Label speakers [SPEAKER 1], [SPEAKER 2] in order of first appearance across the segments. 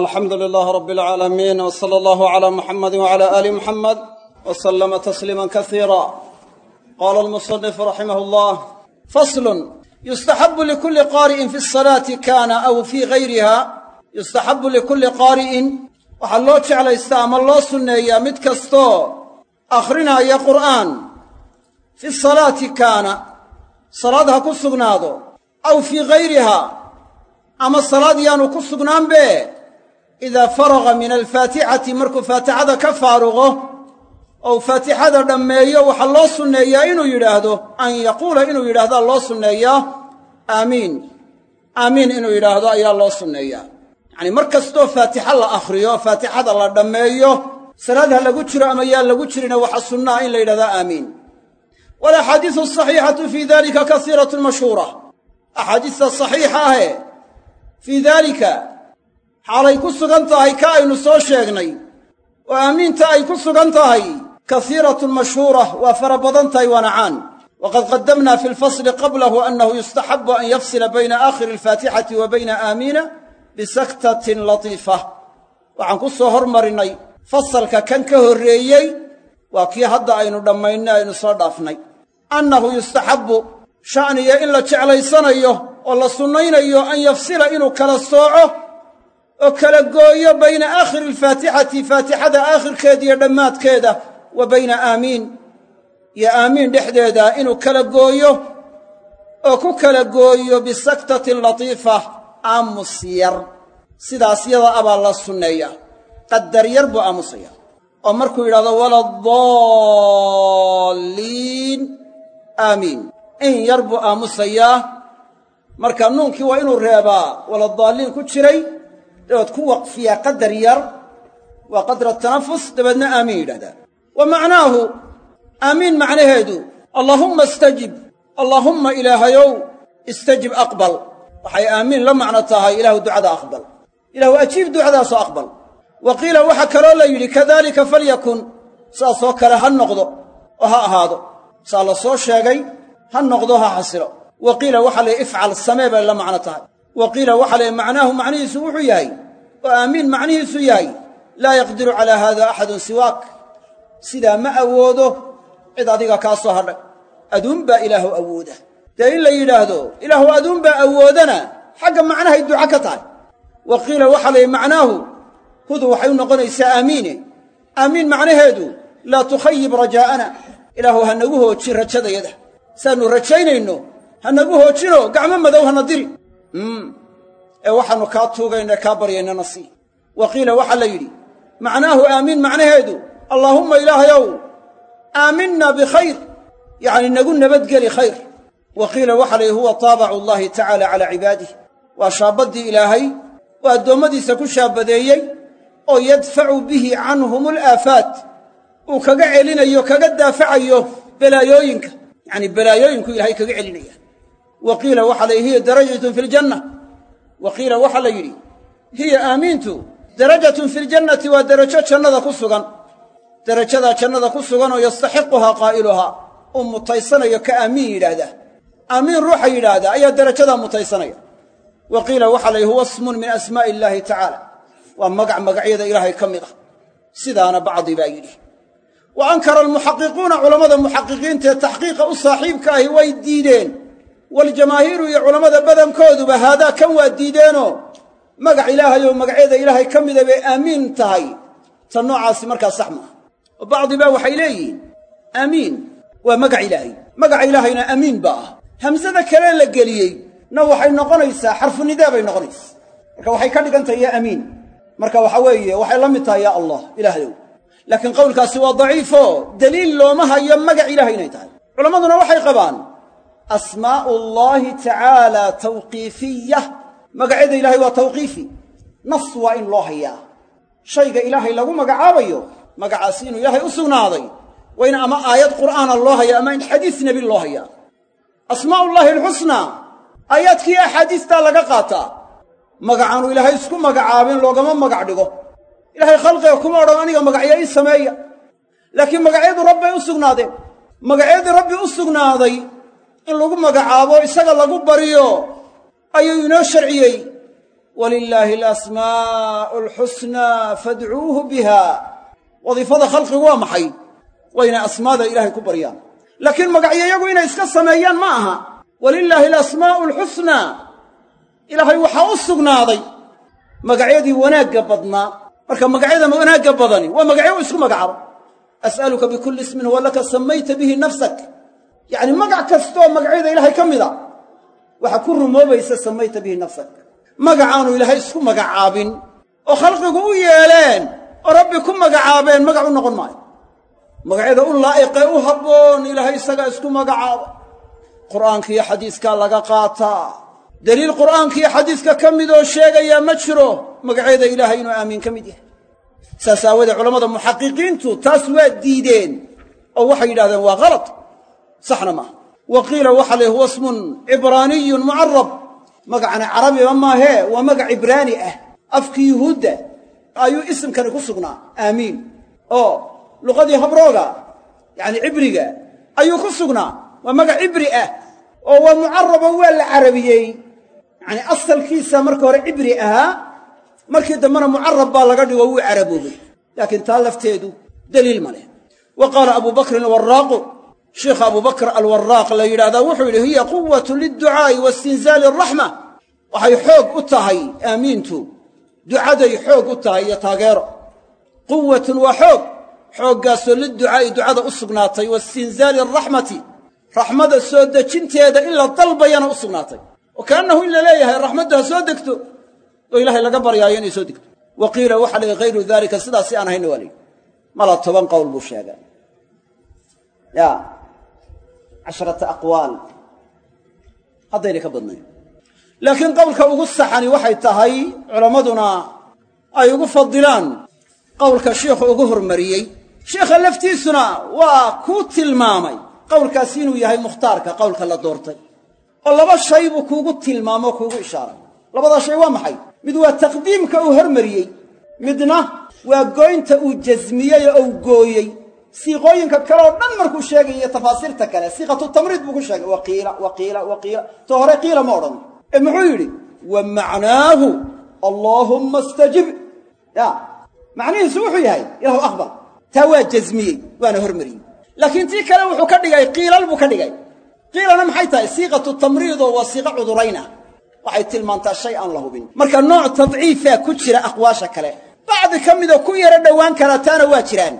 [SPEAKER 1] alxamdu lilaah rab alcaalamiin w sala allahu cala muxamadi wcala aali muxamed w slama tasliima kasiira qaala almusanifu raximah llah faslun yustaxabu likulli qaari'in fi salaati kaana aw fii gayriha yustaxabu likulli qaari'in waxaa loo jeclaystaa ama loo sunneeyaa mid kastoo akhrinaya qur'aan. Fi salaati kaana salaad ha ku sugnaado. Aw fii gayriha ama salaad yaanu ku sugnaanbe idaa faraga min alfaatixati markuu faatixada ka faaruqo ou faatixada dhammeeyo waxaa loo sunneeyaa inuu yidhaahdo an yaquula inuu yidhaahdaa loo sunneeyaa aamiin aamiin inuu yidhaahdo ayaa loo sunneeyaa yacanii mar kastoo faatixa la akhriyo faatixada la dhammeeyo salaad ha lagu jiro ama yaa lagu jirina waxaa sunnaha in la yidhahdaa aamiin walaxaadiisu asaxiixatu fii dalika kasiiratun mashhuura axaadiista saxiixa ahe fii daalika xaalay ku sugan tahay ka aynu soo sheegnay. Oo aamiinta ay ku sugan tahay kasiiratun mashhuura waa fara badan tahay waana caan waqad qaddamna fi lfasli qablahu annahu yustaxabu an yafsila bayna aakhiri alfaatixati wa bayna aamiina bisaktatin latiifa. Waxaan ku soo hormarinnay fasalka kan ka horreeyey waa kii hadda aynu dhammaynay aynu soo dhaafnay. Annahu yustaxabbu sha'niya in la jeclaysanayo oo la sunnaynayo an yafsila inuu kala sooco oo kala gooyo bayna aakhiri alfaatixati faatixada aakhirkeeda iyo dhammaadkeeda wa bayna aamiin iyo aamiin dhexdeeda inuu kala gooyo oo ku kala gooyo bisaktatin latiifa aamus yar. Sidaas yada abaa la sunneeyaa. Qadar yar buu aamusaya oo markuu yidhahdo waladaalliin aamiin in yar buu aamusayaa. Marka nuunkii waa inuu reebaa waladaalliin ku jiray dabeed ku waqfiyaa qadar yar waa qadra tanafus dabeedna aamiin yidhahdaa wa macnaahu aamiin macnaheedu allaahumma istajib allaahumma ilaahayow istajib aqbal. Waxay aamiin la macno tahay ilaahu ducada aqbal. Ilaahu ajiib ducadaasoo aqbal. Wa qiila waxaa kaloo la yidhi kadaalika falyakun saasoo kale ha noqdo oo ha ahaado. Saa la soo sheegay ha noqdo ha xasilo. Wa qiila waxaa layihi ifcal samee bay la macno tahay wa qiila waxaa layihi macnaahu macnihiisu wuxuu yahay oo aamiin macnihiisu yahay laa yaqdiru calaa haada axadun siwaak. Sidaa ma awoodo cid adiga kaa soo hadhay. Aduunbaa ilaahu awooda. Dee in la yidhaahdo ilaahu aduunbaa awoodana xagga macnahay duca ka tahay. Wa qiila waxaa la yidhi macnaahu hudu waxay u noqonaysaa aamiine. Aamiin macnaheedu laa tukhayib rajaa'ana. Ilaahu ha nagu hooji rajadayada. Saannu rajaynayno ha nagu gacmo madow hana diri ee waxaannu kaa tuugayna kaa baryaynana sii wa qiila waxaa la yidhi macnaahu aamiin macnaheedu allaahumma ilaahayow aaminna bikhayr yacni nagu nabadgeli khayr. Wa qiila waxaa la yidhi huwa taabacu allaahi tacaala calaa cibaadih waa shaabaddii ilaahay oo addoommadiisa ku shaabadeeyey oo yadfacu bihi canhum alaafaat uu kaga celinayo kaga daafacayo balaayooyinka. Yacanii balaayooyinku ilahay kaga celinaya wa qiila waxaa la yidhi hiya darajatun fi ljanna wa qiila waxaa la yidhi hiya aamiintu darajatun fi ljannati waa derajo jannada ku sugan. Derajadaa jannada ku sugan oo yastaxiquhaa qaa'iluhaa. Uu mutaysanayo ka aamiin yidhaahdaa aamiin ruuxa yidhaahdaa ayaa derajadaa mutaysanaya. Wa qiila waxaa la yidhi huwa ismun min asmaa'i illaahi tacaala. Waa magac magacyada ilaahay ka ah. Sidaana bacdi baa yidhi. Wa ankara almuxaqiquuna culammada muxaqiqiintaee taxqiiqa u saaxiibka ahi way diideen waljamaahiiru iyo culammada badankooduba haadaa kan waa diideenoo magac ilaahay oo magacyada ilaahay ka mida bay aamiin tahay. Ta noocaasi markaa sax maaha. Oo bacdibaa waxay leeyihiin aamiin waa magac ilaahay. Magaca ilaahayna amiin baa ah. Hamsada kale la geliyey na waxay noqonaysaa xarfu nidaa bay noqonaysaa. Marka waxay ka dhigan tahay yaa amiin marka waxa weeye waxay la mid tahay yaa allah ilaahayow. Laakiin qowlkaasi waa daciifo. Deliil looma hayo magac ilahay inay tahay. Culammaduna waxay qabaan asmaa'u allaahi tacaala tawqiifiya magacyada ilaahay waa tawqiifi. Nas waa in loo hayaa. Shayga ilaahay lagu magacaabayo magacaasi inuu ilaahay u sugnaaday. Waa in ama aayad qur'aana loo hayaa ama in xadiis nebi loo hayaa. Asmaa'ullaahi alxusnaa aayaadkii axaadiistaa laga qaataa magacaanu ilaahay isku magacaabin loogama magac dhigo. Ilaahay khalqiga kuma odhan aniga magacyo ii sameeya. Laakiin magacyadu rabbay u sugnaadeen. Magacyadii rabbi u sugnaaday in lagu magacaabo isaga lagu baryo ayuu inoo sharciyey. Walilaahi alasmaa'u alxusnaa fadcuuhu biha. Wadiifada khalqigu waa maxay? Waa asmaada ilaahay ku baryaan laakiin magacyayagu inay iska sameeyaan ma aha. Walilaahi alasmaa'u alxusnaa ilaahay waxaa u sugnaaday. Magacyadii wanaagga badnaa marka magacyada wanaagga badani waa magacyo u isku magacaabo. As'aluka bikulli ismin huwa laka samayta bihi nafsak yacni magac kastooo magacyada ilaahay ka mid a waxaa ku rumoobaysa samayta bihi nafsak magacaanu ilaahay isku magacaabin oo khalqigu u yeeleen oo rabbi ku magacaabeen magac u noqon maayo. Magacyada u laa'iqee u habboon ilaahay isagaa isku magacaaba qur'aankiiyo xadiiskaa laga qaataa deliil qur'aankiiyo xadiiska ka midoo sheegayaa ma jiro magacyada ilaahay inuu aamiin ka mid yahay. Saas aawadee culammada muxaqiqiintu taas waa diideen oo waxay yidhahdeen waa halad saxna maaha wa qiila waxa leh huwa smun cibraaniyun mucarab magacana carabiba maahee waa magac cibraani ah. Afkii yuhuudda ayuu isimkani ku sugnaa. Aamiin. Oo luqadii habrooga yacni cibriga ayuu ku sugnaa. Waa magac cibri ah oo waa mucarabo waa la carabiyey. Yacni asalkiisa marka hore cibri ahaa markii dambena mucarab baa laga dhigo wuu caraboobay. Laakiin taa lafteedu daliil ma leh. Wa qaala abu bakrin alwaraaqu sheikha abu bakr alwaraaq la yidhahdaa wuxuu yidhi hiya quwatu lilducaa'i wa istinzaali araxma waxay xoog u tahay aamiintu ducaday xoog u tahay iyo taageero. Quwatun waa xoog. Xooggaasoo liducaa'i ducada u sugnaatay wa istinzaali araxmati raxmada soo dejinteeda in la dalbayana u sugnaatay. Oo kaannahu in la leeyahay raxmaddu ha soo degto oo ilaahay laga baryaayo inay soo degto. Wa qiila waxa la yidhi hayru daalika sidaas si aan hayna waa layidhi mala toban qowl buu sheegaa ya casharata aqwaal. Haddayna ka badnayn. Laakiin qowlka ugu saxani waxay tahay culammaduna ay ugu fadilaan qowlka shiikhu ugu hormariyey. Shiikha laftiisuna waa kuu tilmaamay. Qowlkaasi inuu yahay mukhtaarka qowlka la doortay. Oo laba shay buu kuugu tilmaamo kuugu ishaaray. Labadaa shay waa maxay? Mid waa taqdiimka uu hormariyey. Midna waa gooynta uu jasmiyey oo uu gooyey siiqooyinka kale oo dhan markuu sheegayo tafaasiirta kale siiqatu tamriid buu ku sheegay waqiila waqiila waqiila to hore qiila ma odhan. Ee muxuu yidhi wa macnaahu allaahumma istajib. Ya macnihiisu wuxuu yahay ilahu aqbal taa waa jasmiyey waana hormariyey. Laakiin tii kale wuxuu ka dhigay qiilal buu ka dhigay. Qiilana maxay tahay? Siiqatu tamriidoo waa siiqo cudurayna. Waxay tilmaantaa shay aan la hubin. Marka nooc tadciifaa ku jira aqwaasha kale bacdi ka midoo ku yaro dhowaan karaa taana waa jiraan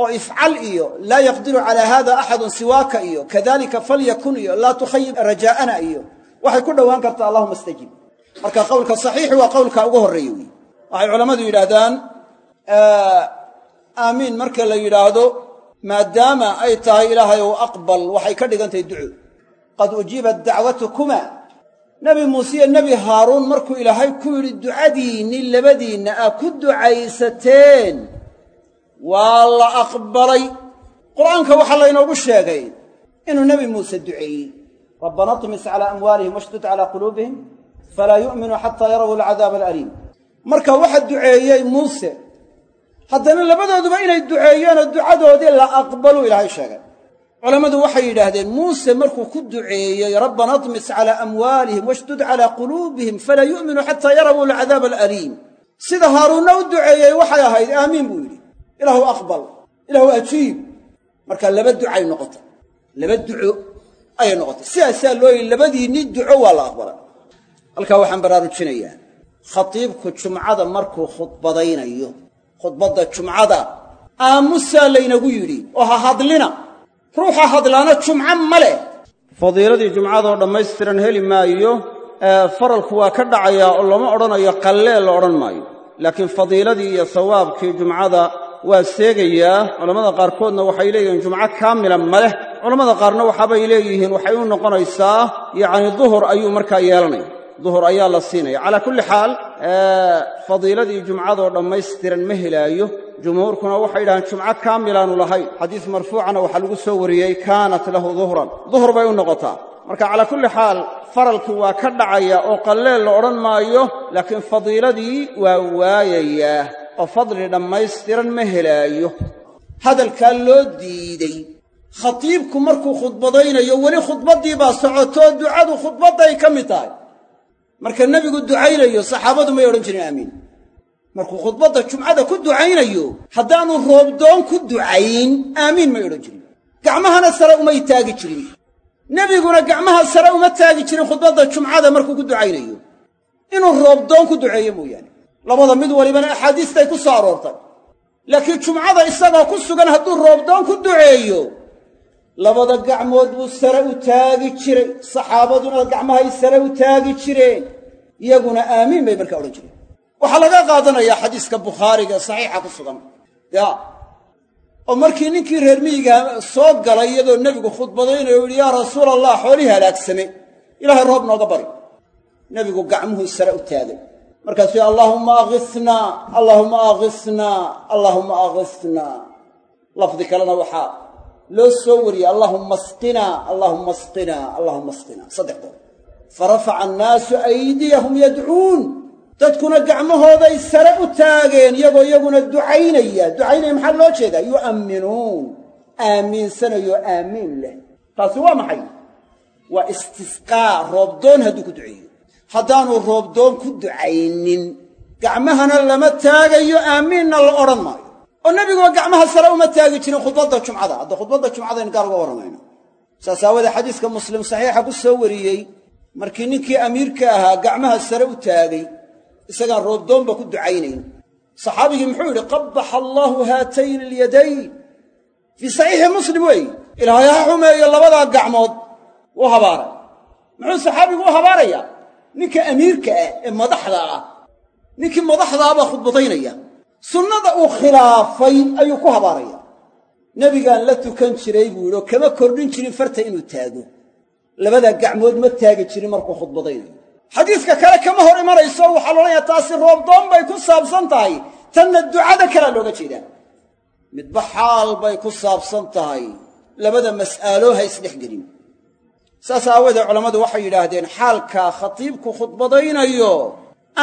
[SPEAKER 1] oo ifcal iyo laa yaqdiru calaa haada axadun siwaaka iyo kadalika falyakun iyo laa tukhayib rajaa'ana iyo waxay ku dhowaan kartaa allahuma istajib. Marka qowlka saxiixi waa qowlka ugu horreeya wey waxay culammadu yidhaahdaan aamiin marka la yidhaahdo maadaama ay tahay ilaahay ou aqbal waxay ka dhigantahay duco. Qad ujiibat dacwatukuma. Nebi muuse iyo nebi haaruun markuu ilaahay ku yidhi ducadiinni labadiinna aa ku ducaysateen waa la aqbalay. Qur'aanka waxaa laynoogu sheegay inuu nebi muuse duceeyey. Rabbana tmis calaa amwaalihim washdud calaa quluubihim falaa yu'minuu xataa yarawu alcadaaba alaliim. Marka waxa duceeyey muuse haddana labadooduba inay duceeyeenoo ducadoodii la aqbaluu ilaahay sheegay. Culammadu waxay yidhaahdeen muuse markuu ku duceeyey rabbana tmis calaa amwaalihim washdud calaa quluubihim falaa yu'minuu xataa yarawu alcadaaba alaliim. Sida haaruunna u duceeyey waxay ahayd aamiin buu yidhi ilaahu aqbal ilaahu ajiib. Marka laba ducay noqotay. Laba duco ayay noqotay. Sidaasaa loo yihi labadiinni duco waa la aqbalay. Halkaa waxaan baraarujinayaa. Khatiibku jumcada markuu khudbadaynayo khudbadda jumcada aamusaa laynagu yidhi oo ha hadlina. Ruuxa hadlaana jumco ma leh. Fadiiladii jumcadoo dhammaystiran heli maayo faralku waa ka dhacayaa oo lama odhanayo qallee la odhan maayo. Laakiin fadiiladii iyo sawaabkii jumcada waa seegayaa culammada qaarkoodna waxay leeyihiin jumco kaamila ma leh. Culammada qaarna waxaabay leeyihiin waxay u noqonaysaa yacni duhur ayuu markaa yeelanaya. Duhur ayaa la siinaya. Calaa kulli xaal fadiiladii jumcadoo dhammaystiran ma helaayo. Jumhuurkuna waxay yidhahdeen jumco kaamilaanu lahayn. Xadiis marfuucana waxaa lagu soo wariyey kaanat lahu duhran. Duhur bay u noqotaa. Marka calaa kulli xaal faralkii waa ka dhacaya oo qalleel la odhan maayo laakiin fadiiladii waa waayayaa oo fadli dhammaystiran ma helaayo. Hadalkaa loo diiday khatiibku markuu khudbadaynayo weli khudbaddii baa socotoo ducadu khudbadday ka mid tahay. Marka nebigu ducaynayo saxaabadu may odhan jirin aamiin markuu khudbadda jumcada ku ducaynayo haddaanu roobdoon ku ducayn aamiin may odhan jirin gacmahana sare umay taagi jirin. Nebiguna gacmaha sare uma taagi jirin khudbadda jumcada markuu ku ducaynayo. Inuu roobdoon ku duceeyo mooyaane labada mid walibana axaadiistay ku soo aroortay. Laakiin jumcada isagoo ku sugan hadduu roobdoon ku duceeyo labada gacmood buu sare u taagi jiray. Saxaabaduna gacmahay sare u taagi jireen. Iyaguna aamiin bay markaa odhan jireen. Waxaa laga qaadanayaa xadiiska bukhaariga saxiixa ku sugan. Ya oo markii ninkii reer miyiga soo galay iyadoo nebigu khudbadaynayo u yidhi yaa rasuula allah xoolihii halaagsame ilaahay roob nooga bari. Nebigu gacmuhuu sare u taagay markaasuu allaahumma akisnaa allaahumma akisnaa allaahumma akisnaa lafdi kalena waxaa loo soo wariyey allaahumma asqinaa allaahumma asqinaa allaahumma asqinaa saddex goor farafaca annaasu aydiyahum yadcuun. Dadkuna gacmahooday sare u taageen iyagoo iyaguna ducaynaya. Ducaynaya maxaa loo jeedaa? Yu'amminuun. Aamiinsanayoo aamiin leh. Taasi waa maxay? Waa istisqaa roobdoon hadduu ku duceeyo haddaanu roobdoon ku ducaynin gacmahana lama taagayo aamiinna la odhan maayo. Oo nebiguba gacmaha sare uma taagi jirin khudbadda jumcada. Hadda khudbadda jumcadayn gaar uga warramayna saas aawadee xadiiska muslim saxiixa ku soo wariyey markii ninkii amiirka ahaa gacmaha sare u taagay isagaan roobdoonba ku ducaynayn. Saxaabigii muxuu yidhi qabbaxa allaahu haatayni alyadayn fii saxiixi muslim weeye ilaahay ha xumeeyo labadaa gacmood. Wuu habaaray. Muxuu saxaabigu u habaarayaa ninka amiirka ah ee madaxda ah. Ninkii madaxdaabaa khudbadaynaya. Sunnada uu khilaafay ayuu ku habaaraya. Nebigaan la tukan jiray buu yidhi oo kama kordhin jirin farta inuu taago labadaa gacmood ma taagi jirin markuu khudbadaynayo. Xadiiska kale kama hor imanayso waxaa loodhanayaa taasi roobdoon bay ku saabsan tahay. Tanna ducada kalea looga jeedaa. Midba xaal bay ku saabsan tahay. Labada mas'aaloo ha isdhex gelin saas aawoodee culammadu waxay yidhaahdeen xaalkaa khatiibku khudbadaynayo.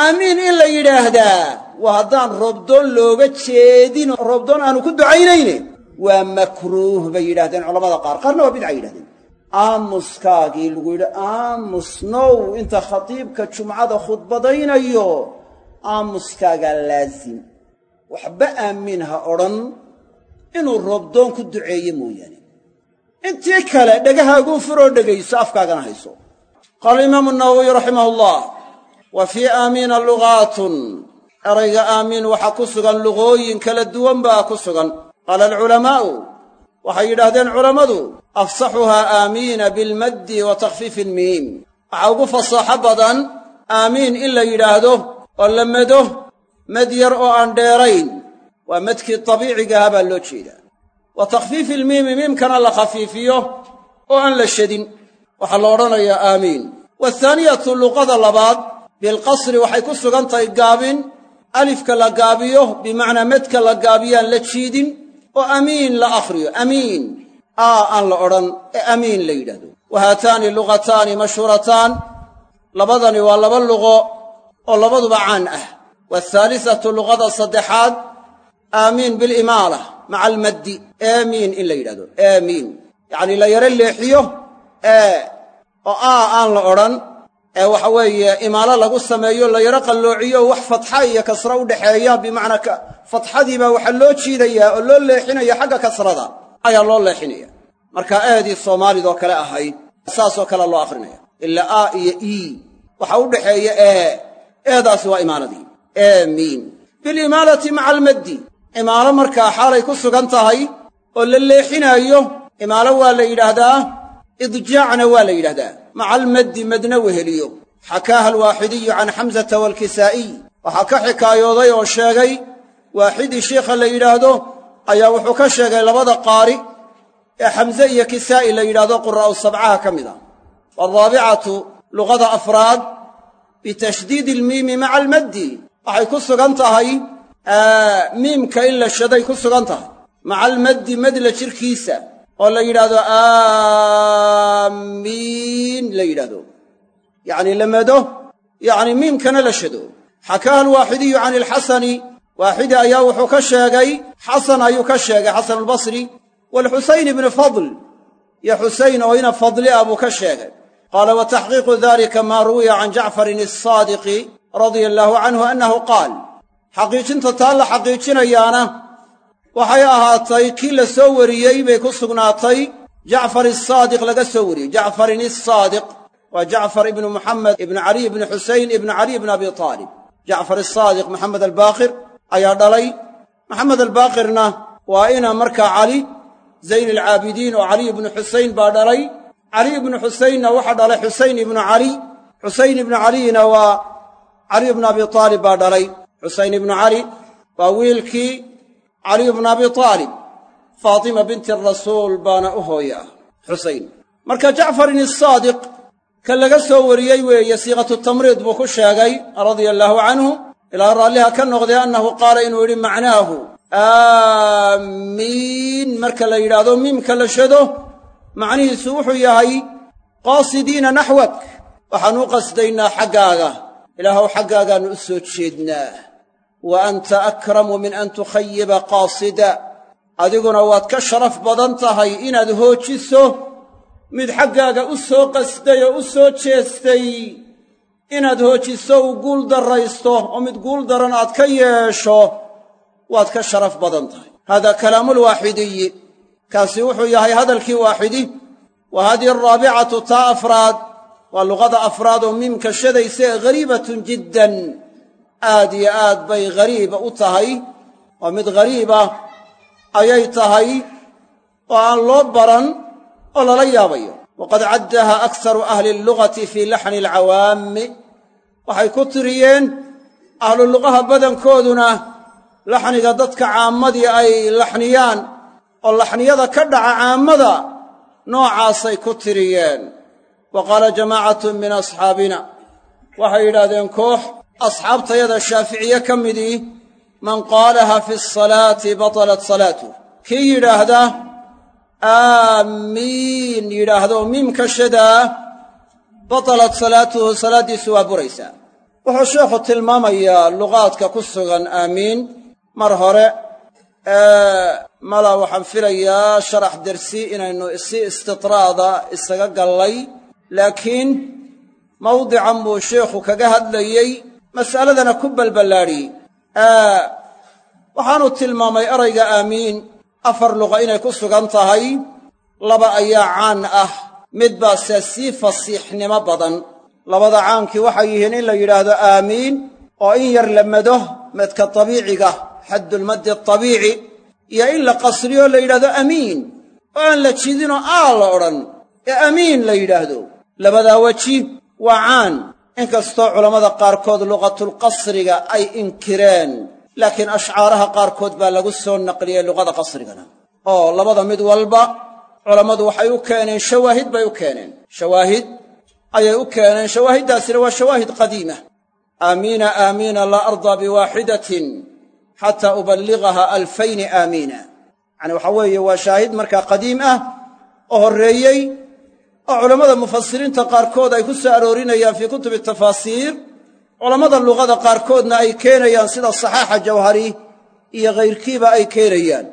[SPEAKER 1] Aamiin in la yidhaahdaa waa haddaan roobdoon looga jeedin roobdoon aanu ku ducaynayne. Waa makruuh bay yidhahdeen culamada qaar. Qaarna waa bidca yidhahdeen. Aamuskaagii lagu yidhi aamusnow inta khatiibka jumcada khudbadaynayo aamuskaagaa laasim waxba aamiin ha odhan inuu roobdoon ku duceeye mooyaane intii kale dhegahaagu furoo dhegayso afkaagana hayso. Qaala imaamu nawowiy raximah ullah wa fii aamiina lugaatun. Erayga aamiin waxaa ku sugan lugooyin kala duwan baa ku sugan. Qaala alculamaa'u waxay yidhaahdeen culammadu afsaxuhaa aamiina bilmaddi wa takhfiifi ilmiim waxaa ugu fasaaxo badan aamiin in la yidhaahdo oo la mado mad yar oo aan dheerayn waa madkii dabiicigaha baa loo jeedaa wa takhfiifi ilmiimi miimkana la khafiifiyo oo aan la shadin waxaa la odhanayaa aamiin. Waathaaniyatu luqada labaad bilqasri waxay ku sugan tahay gaabin. Alifka la gaabiyo bimacnaa madka la gaabiyaan la jiidin. Oo amiin la akhriyo amiin. Aa aan la odhan ee amiin la yidhahdo. Wa haataani lugataani mashhuurataan labadani waa laba luqo oo labaduba caan ah. Waathaalisatu luqada saddexaad aamiin bilimaala maca almaddi aamiin in la yidhahdo aamiin yacnii la yaro leexiyo ee oo aa aan la odhan ee waxa weeye imaalo lagu sameeyo la yaro qalloociyo wax fatxa iyo kasra u dhexeeya bimacnaa fatxadiibaa waxaa loo jiidayaa oo loo leexinaya xagga kasrada ayaa loo leexinaya. Marka eedii soomaalidoo kale ahayd saasoo kale loo akhrinaya. Ilaa a iyo ii waxa u dhexeeya ee eedaasi waa imaaladii. Aamiin bilimaalati maca almaddi imaalo markaa xaalay ku sugan tahay oo la leexinaayo imaalo waa la yidhaahdaa idjaacna waa la yidhahdaa maca almaddi madna weheliyo. Xakaaha alwaaxidiyu can xamsata waalkisaa'iy waxaa ka xikaayooday oo sheegay waaxidii sheikha la yidhaahdo ayaa wuxuu ka sheegay labada qaari ee xamse iyo kisaa'i la yidhahdo quraa'u sabcaha ka mid ah waaraabicatu luqada afraad bitashdiidi ilmiimi maca almaddi waxay ku sugan tahay miimka in la shaday ku sugan tahay. Maca almaddi madla jirkiisa. Oo la yidhaahdo aamiin la yidhaahdo. Yacni la mado yacni miimkana la shado xakaaha alwaaxidiyu can ilxasani waaxidi ayaa wuxuu ka sheegay xasan ayuu ka sheegay xasan albasri waalxusayn ibni fadl. Iyo xusayn oo ina fadli ah buu ka sheegay. Qaala wa taxqiiqu dalika maa ruwiya can jacfarin asaadiqi radia allaahu canhu annahu qaal xaqiijinta taa la xaqiijinayaana waxay ahaatay kii la soo wariyey bay ku sugnaatay jacfar asaadiq laga soo wariyey. Jacfarin asaadiq waa jacfar ibnu muxamed ibnu caliy ibni xusayn ibnu caliy ibni abi aalib jacfar asaadiq maxamed albaaqir ayaa dhalay. Maxamed albaaqirna waa ina markaa cali zayn alcaabidiin oo caliy ibnu xusayn baa dhalay. Caliy ibnu xusaynna waxaa dhalay xusayn ibnu cali xusayn ibnu caliyna waa caliy ibnu abi aalib baa dhalay xusayn ibnu cali waa wiilkii caliy ibnu abi aalib faatima binti rasuul baana u hooye ah xusayn marka jacfarin asaadiq ka laga soo wariyey weeye siiqatu tamriid buu ku sheegay radia allaahu canhu ilaa raalliha ka noqday annahu qaala inuu yidhi macnaahu aamiin. Marka la yidhaahdo miimka la shado macnihiisu wuxuu yahay qaasidiina naxwak waxaanu u qasdaynaa xaggaaga. Ilaahow xaggaagaannu u soo jeednaa wa anta akramu min an tukhayiba qaasida adiguna waad ka sharaf badan tahay inaad hoojiso mid xaggaaga u soo qasday oo u soo jeestay inaad hoojiso uu guul darraysto oo mid guul daran aad ka yeesho waad ka sharaf badan tahay. Hada kalaamulwaaxidiyi kaasi wuxuu yahay hadalkii waaxidi. Wa hadihi araabicatu taa afraad. Waa luqada afraad oo miimka shadaysa ee jiddan aad iyo aad bay ghariiba u tahay waa mid ghariiba ayay tahay oo aan loo baran oo lala yaabayo. Waqad caddaha akharu ahli allugati fii laxni alcawaami. Waxay ku tiriyeen ahlu luqaha badankooduna laxniga dadka caammadii ay laxniyaan oo laxniyada ka dhaca caammada noocaasay ku tiriyeen. Wa qaala jamaacatun min asxaabina. Waxay yidhaahdeen koox asxaabtayada shaaficiye ka midii man qaalaha fi asalaati batalat salaatuh kii yidhaahda aamiin yidhaahdo miimka shadaa batalat salaatuhu salaaddiisu waa buraysaa wuxuu sheekhu tilmaamayaa luqaadka ku sugan aamiin mar hore mala waxaan filayaa sharax dersi inaynu si istitraada isaga gallay laakiin mawdican buu sheikhu kaga hadlayey mas'aladana ku balballaadhiyey waxaanu tilmaamay erayga aamiin. Afar luqa inay ku sugan tahay. Laba ayaa caan ah. Mid baase sii fasiixnimo badan. Labada caankii waxay yihiin in la yidhaahdo aamiin oo in yar la mado madka tabiiciga xaddulmaddi atabiici iyo in la qasriyo la yidhahdo amiin oo aan la jidinoo aa odhan. Ee amiin la yidhaahdo. Labadaa weji waa caan inkastoo culammada qaarkood luqatulqasriga ay inkireen laakiin ashcaaraha qaarkood baa lagu soo naqliyey luqada qasrigana. Oo labada mid walba culammadu waxay u keeneen shawaahid bay u keeneen. Shawaahid? Ayay u keeneen shawaahiddaasina waa shawaahid qadiima. Aamiina aamiina laa ardaa biwaaxidatin xataa uballigaha alfayni aamiina. Yacani waxaa weeye waa shaahid markaa qadiim ah oo horreeyey oo culammada mufasiriinta qaarkood ay ku soo aroorinayaan fii kutubi tafaasiir culammada luqada qaarkoodna ay keenayaan sida saxaaxa jawhari iyo khayrkiiba ay keenayaan.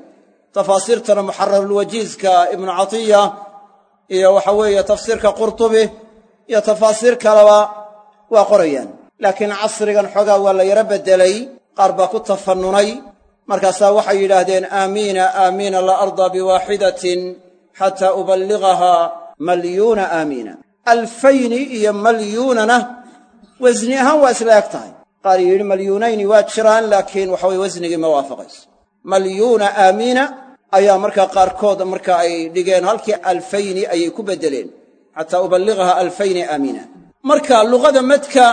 [SPEAKER 1] Tafaasiirtana muxararulwajiizka ibnu catiya iyo waxa weeye tafsiirka qurtubi iyo tafaasiir kaleba waa qorayaan. Laakiin casrigan xoogaa waa la yaro beddelay qaar baa ku tafannunay. Markaasaa waxay yidhaahdeen aamiina aamiina la ardaa biwaaxidatin xataa uballigaha malyuuna aamiina. Alfayni iyo malyuunana wasni ahaan waa isla eg tahay. Qaar yidhi malyuunayni waa jiraan laakiin waxa weye wasnigii ma waafaqayso. Malyuuna aamiina ayaa markaa qaarkood marka ay dhigeen halkii alfayni ayay ku beddeleen. Xataa uballigaha alfayni aamiina. Marka luqada madka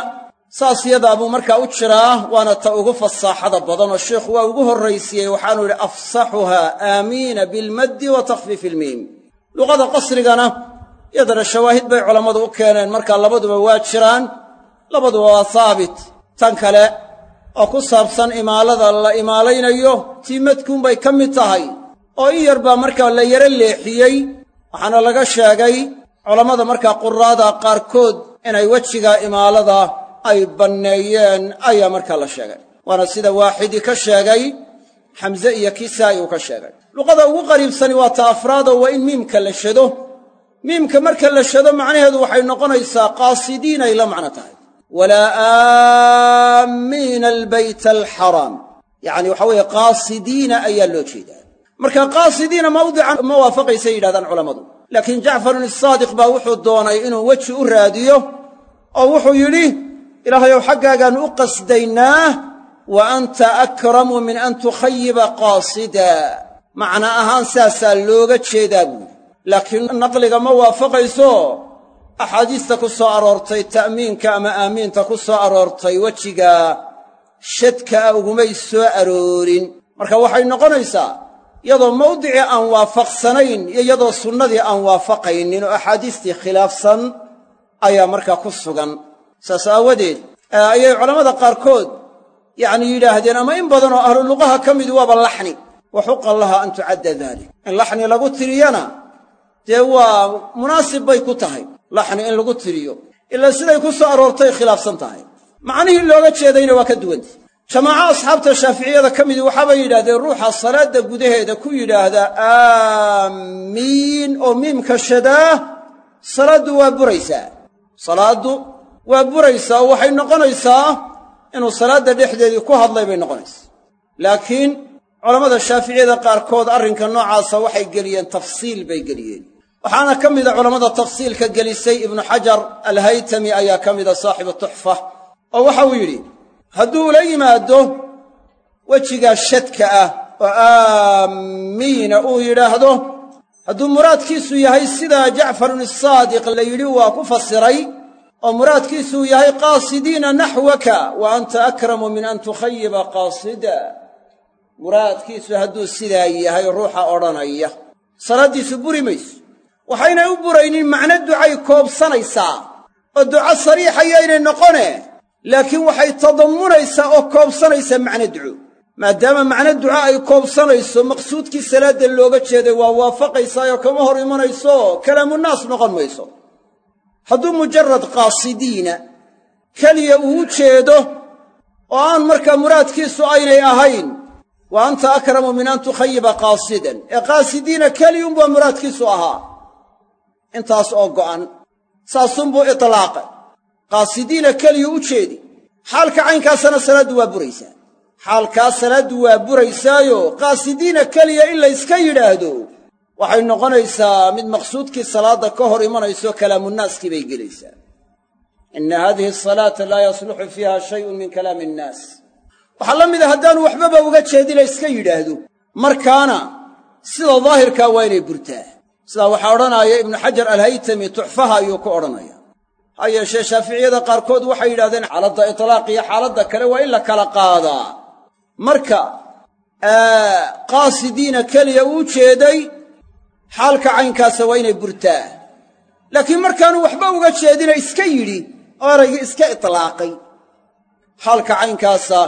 [SPEAKER 1] saas yadaa buu markaa u jiraa waana ta ugu fasaaxada badan oo sheikhu waa ugu horraysiiyey waxaanu yidhi afsaxuhaa aamiina bilmaddi wa takhfiifi ilmiim luqada qasrigana yadana shawaahid bay culammadu u keeneen. Markaa labaduba waa jiraan labaduba waa haabit tan kale oo ku saabsan imaalada la imaalaynayo tii madkuunbay ka mid tahay. Oo in yar baa markaa la yaro leexiyey waxaana laga sheegay culammada markaa quraada qaarkood inay wejiga imaalada ay banneeyeen ayaa markaa la sheegay. Waana sida waaxidi ka sheegay xamse iyo kisaa'i uu ka sheegay. Luqada ugu qariibsani waa ta afraadoo waa in miimka la shado miimka marka la shado macnaheedu waxay noqonaysaa qaasidiinay la macno tahay. Walaa aamiina albayta alxaraam. Yacni waxa weeye qaasidiina ayaa loo jeedaa. Marka qaasidiina mawdican ma waafaqaysay yidhahdaan culammadu. Laakiin jacfarun isaadiq baa wuxuu doonay inuu weji u raadiyo oo wuxuu yidhi ilaahayow xaggaagaan u qasdaynaa wa anta akramu min an tukhayiba qaasida. Macna ahaan saasaa looga jeedaa buuri laakiin naqliga ma waafaqayso. Axaadiista ku soo aroortay ta'miinka ama aamiinta ku soo aroortay wejiga shadka a ugumay soo aroorin. Marka waxay noqonaysaa iyadoo mawdicii aan waafaqsanayn iyo iyadoo sunnadii aan waafaqaynin oo axaadiistii khilaafsan ayaa markaa ku sugan. Saas aawadeed ayay culammada qaarkood yacni yidhaahdeen ama in badanoo ahlu luqaha ka midi waaba laxni. Wa laha an tucadda dalik in laxni lagu tiriyana dee waa munaasib bay ku tahay laxni in lagu tiriyo. Ilaa siday ku soo aroortay khilaafsan tahay. Macnihii looga jeedayna waa ka duwanta jamaaco asxaabta shaaficiyada ka midi waxaabay yidhahdeen ruuxa salaadda gudaheeda ku yidhaahda aamiin. Oo miimka shadaa salaaddu waa buraysaa. Salaaddu waa buraysaa oo waxay noqonaysaa inuu salaadda dhexdeedii ku hadlay bay noqonaysaa. Laakiin culammada shaaficiyada qaarkood arrinka noocaasa waxay geliyeen tafsiil bay geliyeen waxaana ka mida culammada tafsiilka gelisay ibnu xajar alhaytami ayaa ka mida saaxibu tuxfa oo waxa uu yidhi hadduu la yimaado wejigaa shadka ah oo aamiina uu yidhaahdo hadduu muraadkiisu yahay sidaa jacfarun isaadiq la yidhi waa ku fasiray oo muraadkiisuu yahay qaasidiina naxwaka wa anta akramu min an tukhayiba qaasida. Muraadkiisu hadduu sidaa yahay ruuxa odhanaya. Salaaddiisu buri mayso waxaynay u buraynin macno ducay koobsanaysaa oo duco sariixayaynay noqone laakiin waxay tadammunaysaa oo koobsanaysaa macno duco. Maadaama macno duco ay koobsanayso maqsuudkii salaadda looga jeeday waa waafaqaysaayoo kama hor imanayso kalaamunaas noqon mayso. Hadduu mujarad qaasidiina keliya uu jeedo oo aan markaa muraadkiisu aynay ahayn wa anta akramu min an tukhayiba qaasidan. Ee qaasidiina keliyunbaa muraadkiisu ahaa intaas oo go'an. Saasunbuu itlaaqay. Qaasidiina keliyu u jeedi. Xaalka caynkaasana salaaddu waa buraysaa. Xaalkaas salaaddu waa buraysaayo qaasidiina keliya in layska yidhaahdo waxay noqonaysaa mid maqsuudkii salaadda ka hor imanayso kalaamunaaskii bay gelaysaa. Inna haadihi asalaata laa yasluxu fiiha shayun min kalaami innaas waxaa la mida haddaanu waxbaba uga jeedin la yska yidhaahdo. Markaana sida daahirkaa waa inay burtaa sidaa waxaa odhanaaya ibnu xajar alhaytami tuxfaha ayuu ku odhanaya ha yeeshee shaaficiyada qaarkood waxay yidhahdeen xaaladda itlaaq iyo xaaladda kale waa in la kala qaadaa. Marka qaasidiina keliya uu jeeday xaalka caynkaasa waa inay burtaa. Laakiin markaanu waxba uga jeedina iska yidhi oo eraygii iska itlaaqay. Xaalka caynkaasa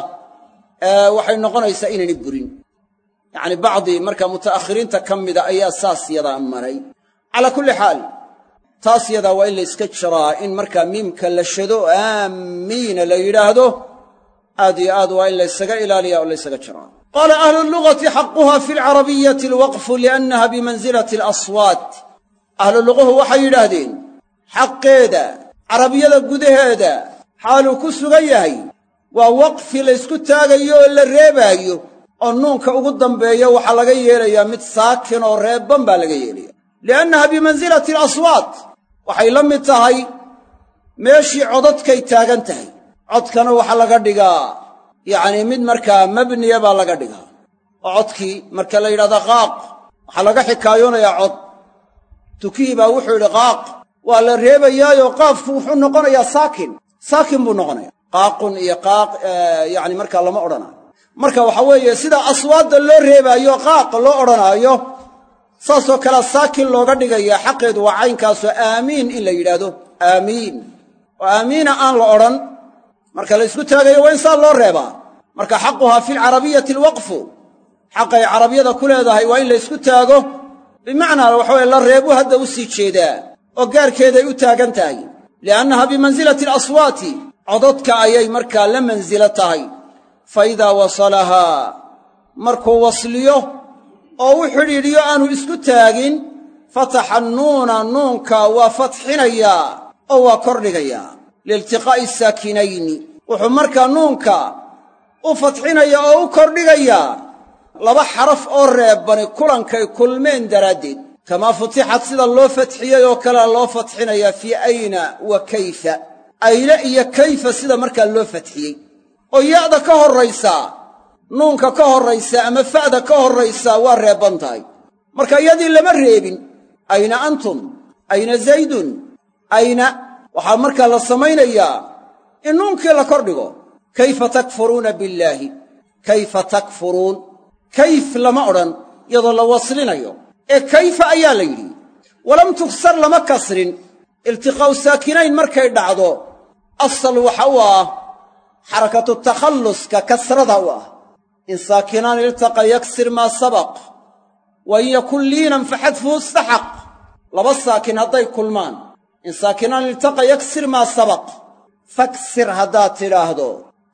[SPEAKER 1] waxay noqonaysaa inaynay burin yacni bacdi marka muta'akhiriinta ka mida ayaa saas yadaa maray. Calaa kulli xaal taas yadaa waa in la yska jiraa in markaa miimka la shado aamiina la yidhaahdo aad iyo aad waa in laysaga ilaaliya oo laysaga jiraa. Qaala ahlu lugati xaquha fi alcarabiyati alwaqfu liannaha bimansilati alaswaat ahlu luquhu waxay yidhaahdeen xaqeeda carabiyada gudaheeda xaaluu ku sugan yahay waa waqfi laysku taagayo oo la reebaayo oo nuunka ugu dambeeya waxaa laga yeelayaa mid saakin oo reebban baa laga yeelaya liannaha bimansilati alaswaat waxay la mid tahay meeshii codadkay taagan tahay. Codkana waxaa laga dhigaa yacnii mid markaa mabniya baa laga dhigaa. Oo codkii marka la yidhahda qaaq. Waxaa laga xikaayoonayaa cod. Tukihii baa wuxuu yidhi qaaq. Waa la reebayaayo qaafku wuxuu noqonayaa saakin. Saakin buu noqonaya qaaqun iyo qaaq yacni markaa lama odhanaayo marka waxa weeye sida aswaadda loo reebaayo qaaq loo odhanaayo saasoo kalea saakin looga dhigayaa xaqeedu waa caynkaasoo aamiin in la yidhaahdo. Aamiin. Oo aamiina aan la odhan. Marka la ysku taagayo waa in saa loo reebaa. Marka xaquhaa fi alcarabiyati alwaqfu. Xaqay carabiyada ku leedahay waa in la ysku taago. Bimacnaa waxa weye la reebu hadda u sii jeedaa oo gaarkeeday u taagan tahay. Liannaha bimansilati alaswaati cododka ayay markaa la mansilo tahay fa idaa wasalahaa markuu wasliyo oo u xidhiidhiyo aanu isku taagin fataxa nuuna nuunka waa fatxinayaa oo waa kordhigayaa liiltiqaa'i saakinayni. Wuxuu markaa nuunka u fatxinaya oo u kordhigayaa laba xaraf oo reebani kulankay kulmeen daraaddeed. Kamaa futixad sida loo fatxiyey oo kalea loo fatxinayaa fii ayna wa kayfa? Ayna iyo kayfa sida markaa loo fatxiyey oo ya'da ka horraysaa nuunka ka horraysa ama fa'da ka horraysaa waa reebban tahay. Marka iyadii lama reebin ayna antum ayna zaydun ayna waxaa markaa la samaynayaa in nuunkii la kordhigo kayfa takfuruuna billaahi? Kayfa takfuruun? Kayf lama odhan iyadoo la waslinayo. Ee kayfa ayaa la yidhi? Walam tuksar lama kasrin. Iltiqaa'u saakinayn markay dhacdo asal waxa u ah xarakatu takhalluska kasrada u ah in saakinaan iltaqa yaksir maa sabaq wa in yakun liinan faxadfuhu istaxaq laba saakin hadday kulmaan in saakinaan iltaqa yaksir maa sabaq faksir haddaad tidhaahdo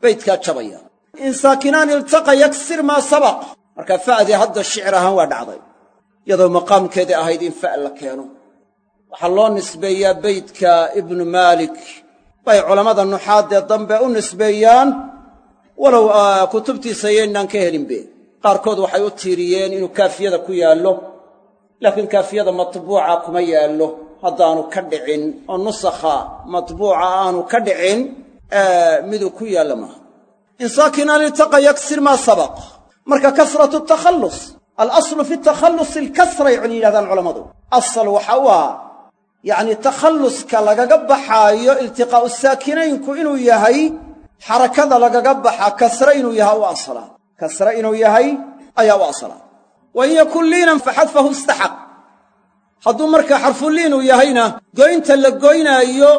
[SPEAKER 1] baydkaa jabaya in saakinaan iltaqa yaksir maa sabaq marka fa'dii hadda shicir ahaan waa dhacday iyadoo maqaamkeedii ahayd in fa' la keeno waxaa loo nisbeeyaa beydka ibnu maalik bay culammada nuxaaddee dambe u nisbeeyaan walow kutubtiisa yaynaan ka helinbe. Qaarkood waxay u tiiriyeen inuu kaafiyada ku yaallo laakiin kaafiyada matbuuca kuma yaallo. Haddaanu ka dhicin oo nusakha matbuuca aanu ka dhicin miduu ku yaalla maaha in saakinaan iltaqa yaksir maa sabaq. Marka kasratu takhallus alaslu fi takhallusi alkasray yidhahdaan culammadu. Asal waxa u ah yacni takhalluska lagaga baxaayo iltiqaa'u saakinaynku inuu yahay xarakada lagaga baxa kasre inuu yahay u asalaa kasre inuu yahay ayaa u asalaa wa in yakun liinan faxadfahu istaxaq. Hadduu markaa xarfuliinuu yahayna goynta la goynaayo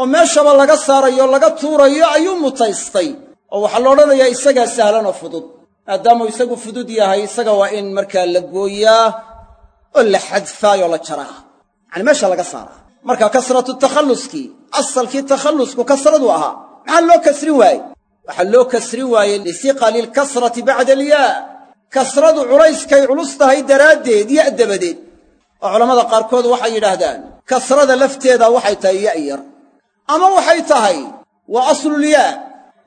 [SPEAKER 1] oo meeshaba laga saarayo laga tuurayo ayuu mutaystay. Oo waxaa la odhanayaa isagaa sahlan oo fudud. Maadaamuu isagu fudud yahay isaga waa in markaa la gooyaa oo la xadfaayoo la jaraa yacani meesha laga saaraa marka kasratu takhalluskii asalkii takhallusku kasradu ahaa maxaa loo kasrin waaye waxaa loo kasrin waayey lisiqali lkasrati bacda alyaa kasradu culayskay culus tahay daraaddeed ya' dabadeed. Oo culammada qaarkood waxay yidhaahdaan kasrada lafteeda waxay tahay ya' yar. Ama waxay tahay waa aslulyaa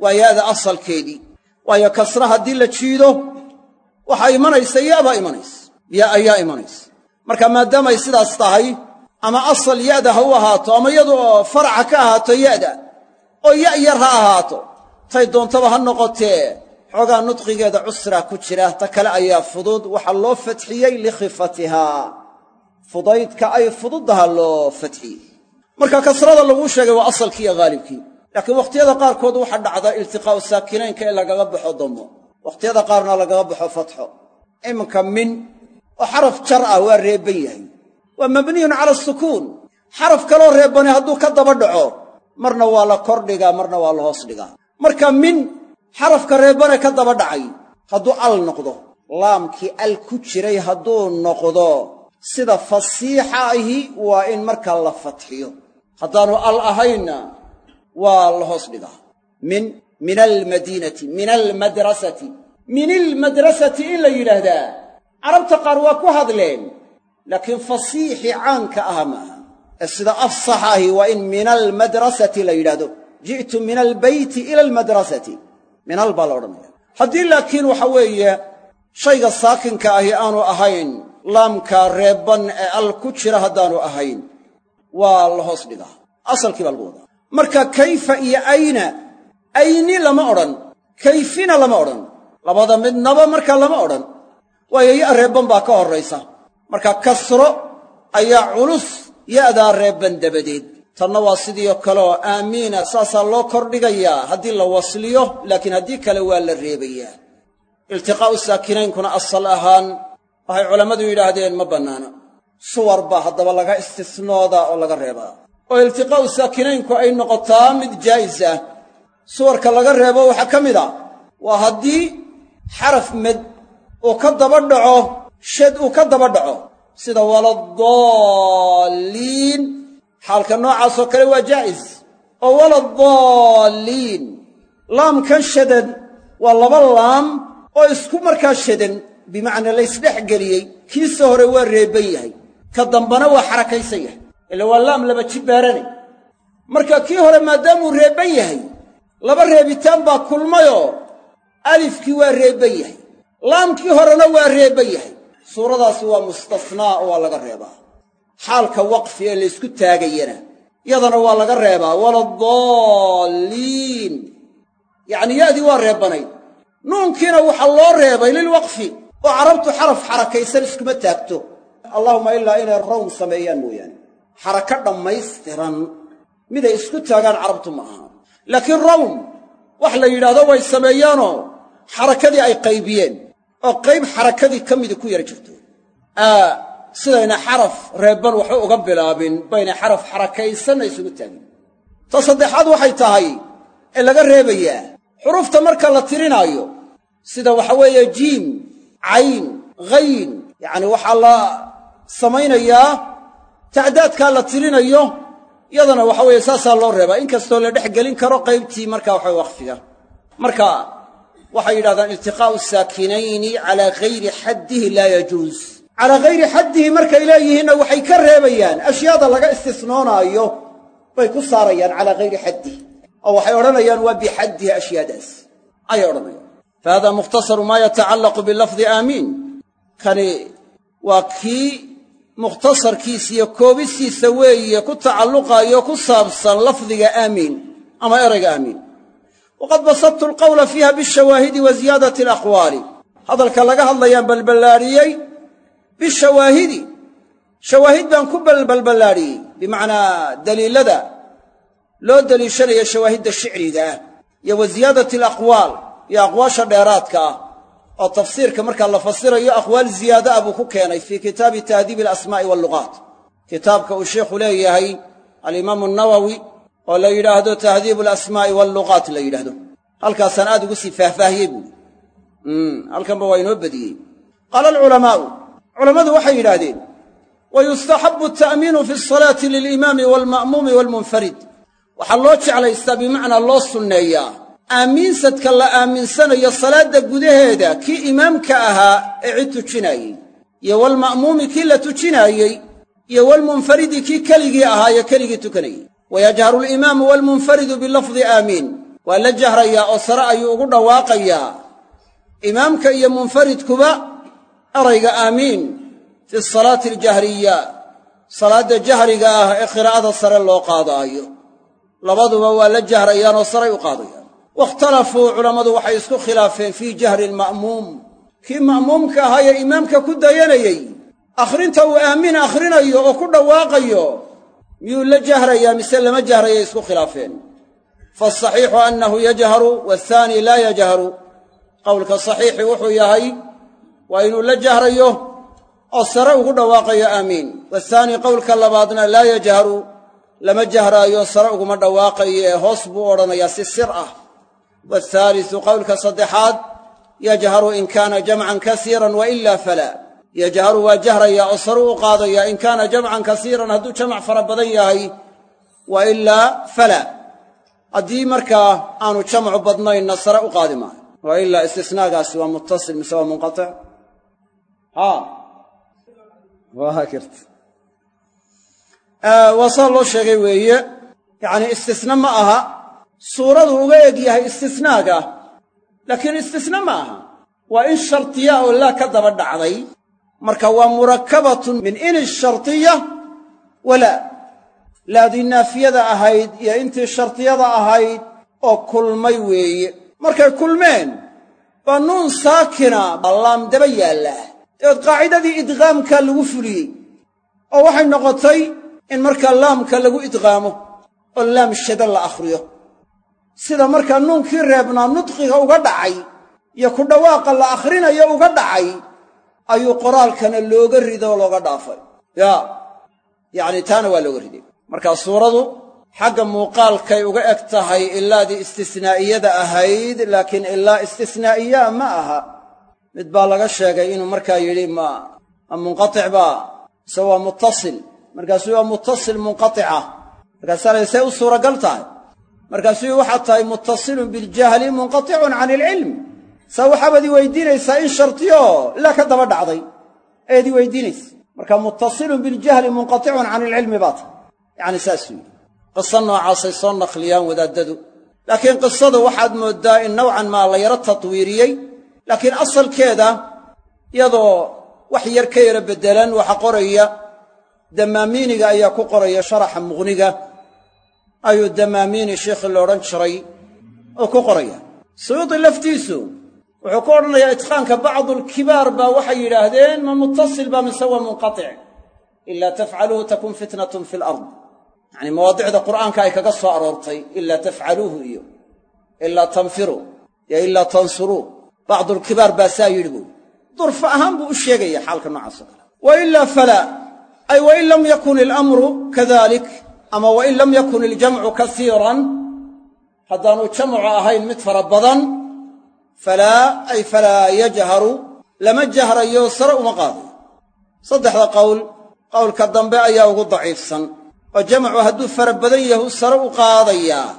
[SPEAKER 1] waa ya'da asalkeedii. Waayo kasra haddii la jiido waxaa imanaysa ya baa imanaysa. Ya ayaa imanaysa. Marka maadaamay sidaas tahay ama asal ya'da ha u ahaato ama iyadoo faraca ka ahaato ya'da oo ya' yar ha ahaato tay doontaba ha noqotee xoogaa nudqigeeda cusraa ku jira ta kale ayaa fudud waxaa loo fatxiyey likhifatihaa fudaydka ay fududdaha loo fatxiyey. Marka kasrada laguu sheegay waa asalkii iyo haalibkii laakiin wakhtiyada qaarkood waxaa dhacda iltiqaa'u saakinaynka in lagaga baxo dammo wakhtiyada qaarna lagaga baxo fatxo. Iminka min oo xaraf jar ah waa reebban yahay waa mabniyun cala asukuun xaraf kaloo reebbani hadduu ka daba dhaco marna waa la kordhigaa marna waa la hoos dhigaa marka min xarafka reebbane ka daba dhacay hadduu al noqdo laamkii al ku jiray hadduu noqdo sida fasiixa ahi waa in markaa la fatxiyo. Haddaanu al ahaynna waa la hoos dhigaa min min almadiinati min almadrasati min ilmadrasati in la yidhaahdaa. Carabta qaar waa ku hadleen laakiin fasiixii caanka aha. Maaha ee sida afsax ahi waa in min almadrasati la yidhahdo ji'tu min albeyti ila almadrasati minal baa la odhanaya haddii laakiin waxa weeye shayga saakinka ahi aanu ahayn laamka reebban ee al ku jira haddaanu ahayn waa la hoos dhigaa. Asalkii baa lagu wadaa. Marka kayfa iyo ayna? Ayni lama odhan. Kayfina lama odhan. Labada midnaba marka lama odhan. Waayo ya' reebban baa ka horraysa marka kasro ayaa culus ya'daa reebban dabadeed. Tanna waa sidiio kaleoo aamiina saasaa loo kordhigayaa haddii la wasliyo laakiin haddii kale waa la reebayaa. Iltiqaa'u saakinaynkuna asal ahaan waxay culammadu yidhaahdeen ma bannaana suwar baa haddaba laga istisnoodaa oo laga reebaa. Oo iltiqaa'u saakinaynku ay noqotaa mid jaa'is ah. Suwarka laga reebo waxaa ka mid a waa haddii xaraf med uu ka daba dhaco shed uu ka daba dhaco sida waladaalliin xaalka noocaasoo kale waa jaa'is oo waladaalliin laamkan shadan waa laba laam oo isku markaa shadan bimacnaa la ysdhex geliyey kiisa hore waa reebban yahay. Ka dambana waa xarakaysan yahay. Ila waa laam laba jibbaarane marka kii hore maadaamuu reebban yahay laba reebitaan baa kulmayoo alifkii waa reebban yahay. Laamkii horena waa reebban yahay suuradaasi waa mustasnaa waa laga reebaa. Xaalka waqfi ee laysku taagayana yadana waa laga reebaa. Waladaalliin yacni ya'dii waa reebbanayd nuunkiina waxaa loo reebay lilwaqfi oo carabtu xaraf xarakaysan iskuma taagto. Allahuma ilaa inay rawm sameeyaan mooyaane. Xarako dhammaystiran. Miday isku taagaan carabtu ma aha. Laakiin rawm wax la yidhaahdo way sameeyaanoo xarakadii ay qaybiyeen oo qayb xarakadii ka midi ku yar jirto. Sidayna xaraf reebban waxba uga bilaabin bayna xaraf xarakaysanna isugu taagin ta saddexaad waxay tahay ee laga reebayaa xurufta marka la tirinaayo sida waxa weeye jiim cayn ghayn yacni waxaa la samaynayaa tacdaadkaa la tirinayo yadana waxa weeye saasaa loo reebaa. Inkastoo la dhex gelin karo qaybtii marka waxa waqfiga. Marka waxay yidhahdaan iltiqaa'u saakinayni calaa hayri xaddihi laa yajuus calaa hayri xaddihi markay leeyihiinna waxay ka reebayaan ashyaada laga istisnoonaayo bay ku saarayaan calaa hayri xaddihi. Oo waxay odhanayaan waa bixaddihi ashyaadaas ayay odhanayaan. Fa hada mukhtasaru maa yatacallaqu bilafdi aamiin. Kani waa kii mukhtasarkiisa iyo koobistiisa weeye ku tacalluqaayo ku saabsan lafdiga aamiin ama erayga aamiin waqad basadtu alqawla fiiha bishawaahidi wa ziyaadati alaqwaali hadalka laga hadlayaan balballaadhiyey bishawaahidi shawaahid baan ku balbalballaadhiyey bimacnaa daliilada loo deliishanaya shawaahidda shicriga ah iyo wa ziyaadati alaqwaal iyo aqwaasha dheeraadka ah oo tafsiirka markaa la fasirayo aqwaal ziyaada ah buu ku keenay fii kitaabi tahdiibi alasmaa'i walluqaat kitaabka uu sheikhu leeyahay alimaamu nawowi oo la yidhaahdo tahdiibu alasmaa'i walluqaat la yidhaahdo. Halkaasaan aad ugu sii faahfaahiyey buuri halkanba waa inoo badiyey. Qaala alculamaa'u culammadu waxay yidhaahdeen wa yustaxabu ata'miinu fi asalaati lilimaami waalma'muumi waalmunfarid waxaa loo jeclaystaa bimacnaa loo sunneeyaa. Aamiinsadka la aaminsanayo salaadda gudaheeda kii imaamka ahaa ee cid tujinaayey iyo walma'muumi kii la tujinaayey iyo walmunfaridi kii keligii ahaa ee keligii tukanayey wayajharu alimaamu waalmunfaridu bilafdi aamiin waa la jahrayaa oo sare ayuu ugu dhawaaqayaa imaamka iyo munfaridkuba erayga aamiin fi salaati aljahriya salaadda jahriga ah ee qiraa'ada sare loo qaadaayo labaduba waa la jahrayaanoo saray u qaadayaan wakhtalafuu culammadu waxay isku khilaafeen fii jahri alma'muum kii ma'muumka ahaa ee imaamka ku dayanayey akhrinta uu aamiin akhrinayo oo ku dhawaaqayo miyuu la jahrayaa mise lama jahrayay isku khilaafeen? Faasaxiixu annahu yajharu waathaani laa yajharu. Qowlka saxiixi wuxuu yahay waa inuu la jahrayo oo sare ugu dhawaaqayo aamiin. Wathaani qowlka labaadna laa yajharu. Lama jahraayo sare uguma dhawaaqayo ee hoos buu odhanayaa si sir ah. Waathaalisu qowlka saddexaad yajharu in kaana jamcan kasiiran wa ilaa falaa yajharu waa jahrayaa oo sare u qaadayaa in kaana jamcan kasiiran hadduu jamac fara badan yahay wa ilaa falaa haddii markaa aanu jamcu badnaynna sare u qaadi maayo. Wa ilaa istisnaagaasi waa muttasil mise waa munqatic haa. Waa kirta waa saa loo sheegay weeye yacnii istisna ma aha suuradu uga eg istisnaaga laakiin istisna ma aha. Waa in shartiya oo laa ka daba dhacday marka waa murakkabatun min ini shartiya walaa laadii naafiyada ahayd iyo intii shartiyada ahayd oo kulmay weeye. Markay kulmeen baa nuun saakina baa laam daba yaallaa dabeed qaacidadii idqaamka lagu fuliyey oo waxay noqotay in markaa laamka lagu idqaamo oo laam shada la akhriyo. Sida markaa nuunkii reebnaa nudqiga uga dhacay iyo ku dhawaaqa la akhrinayo uga dhacay ayuu qoraalkana looga rido oo looga dhaafay. Yaa yacni taana waa looga riday. Markaa suuradu xagga muuqaalkay uga eg tahay ilaadii istisnaa'iyada ahayd laakiin ilaa istisnaa'iyaa ma aha. Mid baa laga sheegay inuu markaa yidhi ma munqatic baa mise waa muttasil. Markaasuu waa muttasil munqaticah markaasaa la u suuragal tahay. Markaasuu waxaad tahay muttasilun biljahli munqaticun can ilcilm saa waxaabaad weydiinaysaa in shartiyo laa ka daba dhacday. Ayaad i marka muttasilun biljahli munqaticun can ilcilmi baa tahay yacni saasuu yidhi. Qiso noocaasay soo naqliyaan wadaaddadu. Laakiin qisadu waxaad mooddaa in nowcan maa la yaro tatwiiriyey. Laakiin asalkeeda iyadoo wax yar ka yara beddelan waxa qoraya damaamiiniga ayaa ku qoraya sharaxa muqniga. Ayuu damaamiini sheikhii la odhan jiray oo ku qoraya. Suyuudi laftiisu wuxuu ku odhanayaa itqaanka bacdulkibaar baa waxay yidhaahdeen ma muttasil baa mise waa munqatic ilaa tafcaluuhu takun fitnatun fi alard yacanii mawaadicda qur'aanka ay kaga soo aroortay ilaa tafcaluuhu iyo ilaa tanfiruu iyo ilaa tansuruu bacdulkibaar baa saa yidhi buui durfa ahaan buu u sheegaya xaalka noocaas o kale. Wa ilaa falaa ay wain lam yakun ilamru kadalik ama wain lam yakun iljamcu kasiiran. Haddaanu jamcu ahayn mid fara badan falaa ay falaa yajharu lama jahrayo sare uma qaadayo saddexda qowl qowlka dambe ayaa ugu daciifsan oo jamcu hadduu fara badan yahu sare u qaadayaa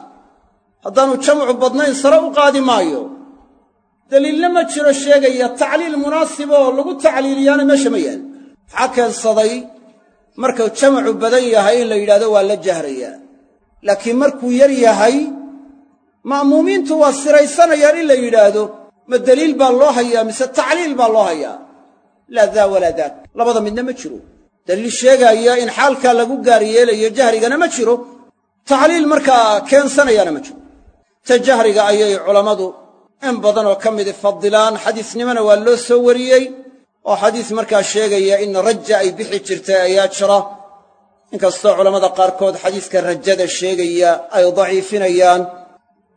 [SPEAKER 1] haddaanu jamcu badnayn sare u qaadi maayo daliilna ma jiro sheegaya tacliil munaasiboo lagu tacliiliyaana meesha ma yaal maxaa keensaday markuu jamcu badan yahay in la yidhahdo waa la jahrayaa laakiin markuu yar ma'muumiintu waa siraysanayaan in la yidhaahdo ma deliil baa loo hayaa mise tacliil baa loo hayaa? Laa daa walaa daak labada midna ma jiro. Daliil sheegaaya in xaalkaa lagu gaar yeelayo jahrigana ma jiro. Tacliil markaa keensanayaana ma jiro. Ta jahriga ayay culammadu in badan oo ka midi fadilaan xadiisnimona waa loo soo wariyey oo xadiis markaa sheegaya in raja ay bixi jirtay ayaa jira. Inkastoo culammada qaarkood xadiiska rajada sheegaya ay daciifinayaan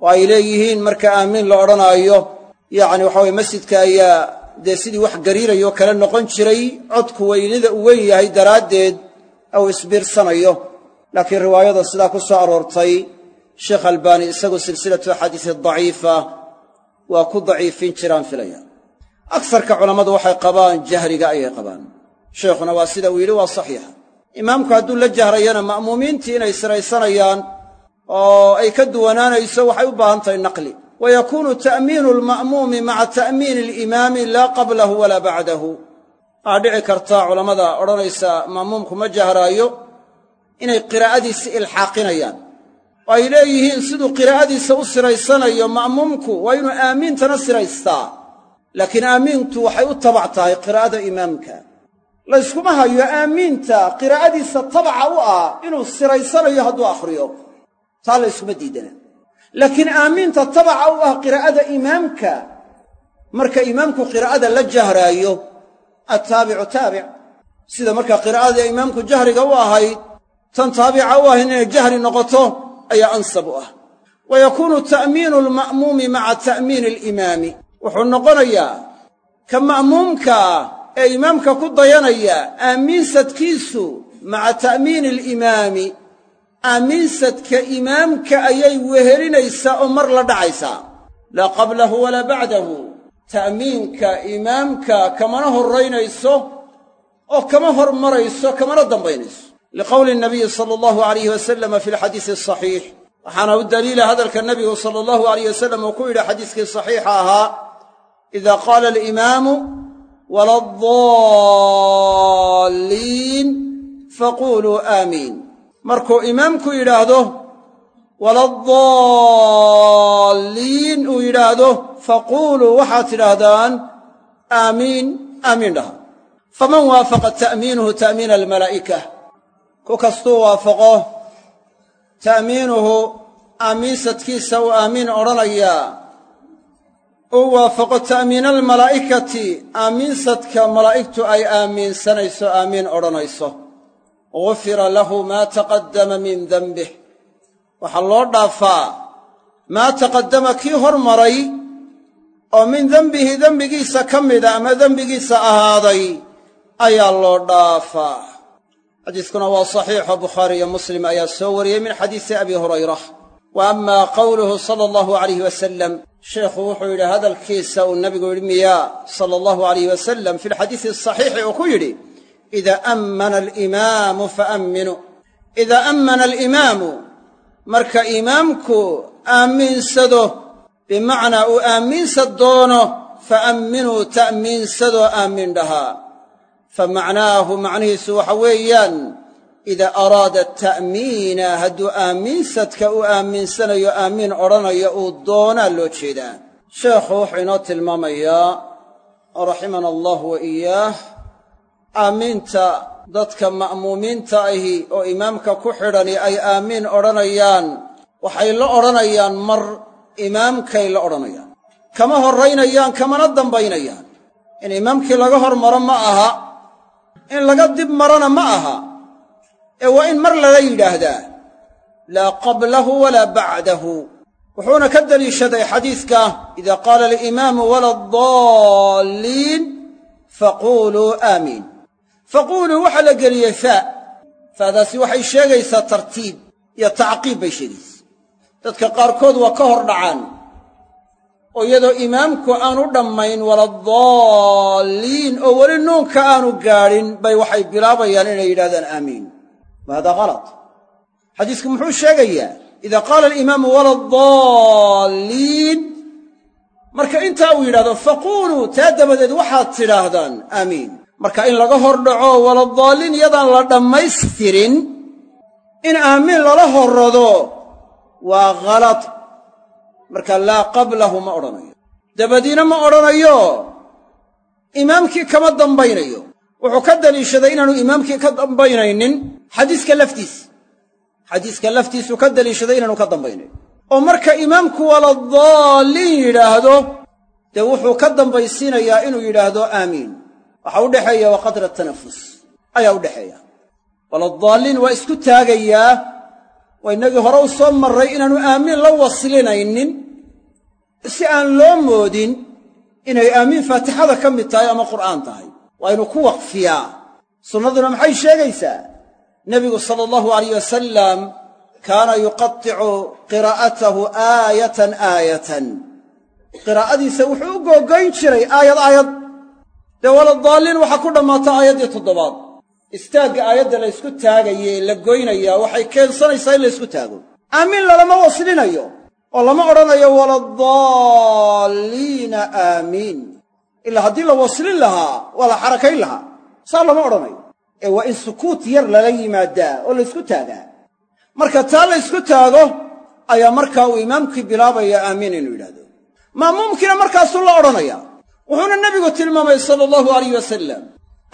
[SPEAKER 1] oo ay leeyihiin marka aamiin la odhanaayo. Yacni waxa weye masjidka ayaa dee sidii wax gariirayoo kale noqon jiray codku weynida uu weyn yahay daraaddeed ou isbiirsanayo. Laakiin riwaayada sidaa ku soo aroortay sheekh albaani isagu silsilatu axaadiisi daciifa waa ku daciifin jiraan filaya. Agsarka culammadu waxay qabaan jahriga ayay qabaan. Sheikhuna waa sida uu yidhi waa saxiixa. Imaamku hadduu la jahrayana ma'muumiintii inay siraysanayaan oo ay ka duwanaanayso waxay u baahan tahay naqli. Wa yakuunu ta'miinu alma'muumi maca ta'miini alimaami laa qablahu walaa bacdahu. Waxaa dhici karta culammada odhanaysa ma'muumku ma jahraayo inay qiraa'adiisi ilxaaqinayaan. Oo ay leeyihiin siduu qiraa'adiisa u siraysanayo ma'muumku waa inuu aamiintana siraystaa. Laakiin aamiintu waxay u tabac tahay qiraa'ada imaamka. Layskuma hayo aamiinta qiraa'adiisa tabaca u ah inuu siraysanayo hadduu akhriyo taa layskuma diidana. Laakiin aamiinta tabaca u ah qiraa'ada imaamka marka imaamku qiraa'ada la jahraayo attaabicu taabic sida markaa qiraa'ada imaamku jahriga u ahayd tan taabica u ahayd inay jahri noqoto ayaa ansab u ah. Wa yakuunu ta'miinu alma'muumi maca ta'miini alimaami. Wuxuu noqonayaa ka ma'muumkaa ee imaamka ku dayanaya aamiinsadkiisu maca ta'miini alimaami aamiinsadka imaamka ayay wehelinaysaa oo mar la dhacaysaa laa qablahu walaa bacdahu. Ta'miinka imaamka kamana horraynayso oo kama hormarayso kamana dambaynayso. Liqowli nabiyi sala allahu alayh wasalama fi alxadiisi asaxiix waxaana u daliila hadalka nabigu sala allahu alayh wasalam uu ku yidhi xadiiskii saxiixa ahaa ida qaala alimaamu waladaalliin faquuluu aamiin markuu imaamku yidhaahdo waladaalliin uu yidhaahdo faquuluu waxaad tidhaahdaan aamiin aamiin dhaha. Faman waafaqa ta'miinuhu ta'miina almalaa'ika? Ku kastuu waafaqo. Ta'miinuhu aamiinsadkiisa uu aamiin odhanayaa. Uu waafaqo ta'miina almalaa'ikati aamiinsadka malaa'igtu ay aamiinsanayso aamiin odhanayso gufira lahu maa taqaddama min dembih waxaa loo dhaafaa maa taqaddama kii hormaray oo min dembihi dembigiisa ka mida ama dembigiisa ahaaday ayaa loo dhaafaa. Xadiiskuna waa saxiixo bukhaari iyo muslim ayaa soo wariyey min xadiisi abi hurayra. Wa ama qowluhu sala allahu alayh wasalam sheekhu wuxuu yidhi hadalkiisa uu nabigu yidhi miyaa? Sala allahu alayh wasalam fi lxadiisi asaxiixi uu ku yidhi ida ammana alimaamu faamminuu idaa ammana alimaamu marka imaamku aammiinsado bimacnaa uu aammiinsa doono faamminuu ta'miinsadoo aammin dhahaa fa macnaahu macnihiisu waxa weeyaan idaa araada ta'miina hadduu aamiinsadka u aaminsanayo aamiin odhanayo uu doonaa loo jeedaa sheekhu wuxuu inoo tilmaamayaa raximana allah wa aamiinta dadka ma'muumiinta ahi oo imaamka ku xidhani ay aamiin odhanayaan. Waxay la odhanayaan mar imaamkay la odhanayaan. Kama horraynayaan kamana dambaynayaan. In imaamkii laga hormaro ma aha in laga dib marona ma aha. Ee waa in mar lala yidhaahdaa laa qablahu walaa bacdahu. Wuxuuna ka deliishaday xadiiska idaa qaala alimaamu wala addaalliin faquuluu aamiin faquuluu waxaa la geliyey faa faadaasi waxay sheegaysaa tartiib iyo tacqiib bay sheegaysaa. Dadka qaarkood waa ka hor dhacaan oo iyadoo imaamku aanu dhammayn waladaalliin oo weli nuunka aanu gaadhin bay waxay bilaabayaan inay yidhahdaan aamiin. Wa haadaa halat xadiisku muxuu sheegayaa idaa qaala alimaamu waladaalliin marka intaa uu yidhahdo faquuluu taa dabadeed waxaad tidhaahdaan aamiin marka in laga hor dhaco waladaalliin iyadaan la dhammaystirin. In aamiin lala horrado waa khalad marka laa qablahu ma odhanayo. Dabadiina ma odhanayo. Imaamkii kama dambaynayo. Wuxuu ka daliishaday inaanu imaamkii ka dambaynaynin xadiiska laftiis. Xadiiska laftiisuu ka daliishaday inaanu ka dambaynayn. Oo marka imaamku waladaalliin yidhaahdo dee wuxuu ka dambaysiinayaa inuu yidhaahdo aamiin waxaa u dhexeeya wa qadra tanafus ayaa u dhexeeya. Waladaalliin waa isku taagayaa waa innagii hore u soo marray inaannu aamiin la waslinaynin. Si aan loo moodin inay aamiin faatixada ka mid tahay ama qur'aan tahay. Waa ynu ku waqfiyaa. Sunnaduna maxay sheegaysaa? Nebigu sala allahu alayh wasalam kaana yuqaticu qiraa'atahu aayatan aayatan. Qiraa'adiisa wuxuu u googoyn jiray aayad aayad dee waladaalliin waxaa ku dhammaata aayaddii toddobaad. Istaagga aayadda la ysku taagaye la goynayaa waxay keensanaysaa in la ysku taago. Aamiin lalama waslinayo oo lama odhanayo waladaalliina aamiin ilaa haddii la waslin lahaa waa la xarakayn lahaa. Saa lama odhanayo. Ee waa in sukuut yar lala yimaadaa oo la ysku taagaa. Marka taa la ysku taago ayaa markaa uu imaamkii bilaabaya aamiin inuu yidhahdo ma'muumkiina markaasuu la odhanaya wuxuuna nebigu tilmaamay sala allahu alayh wasalam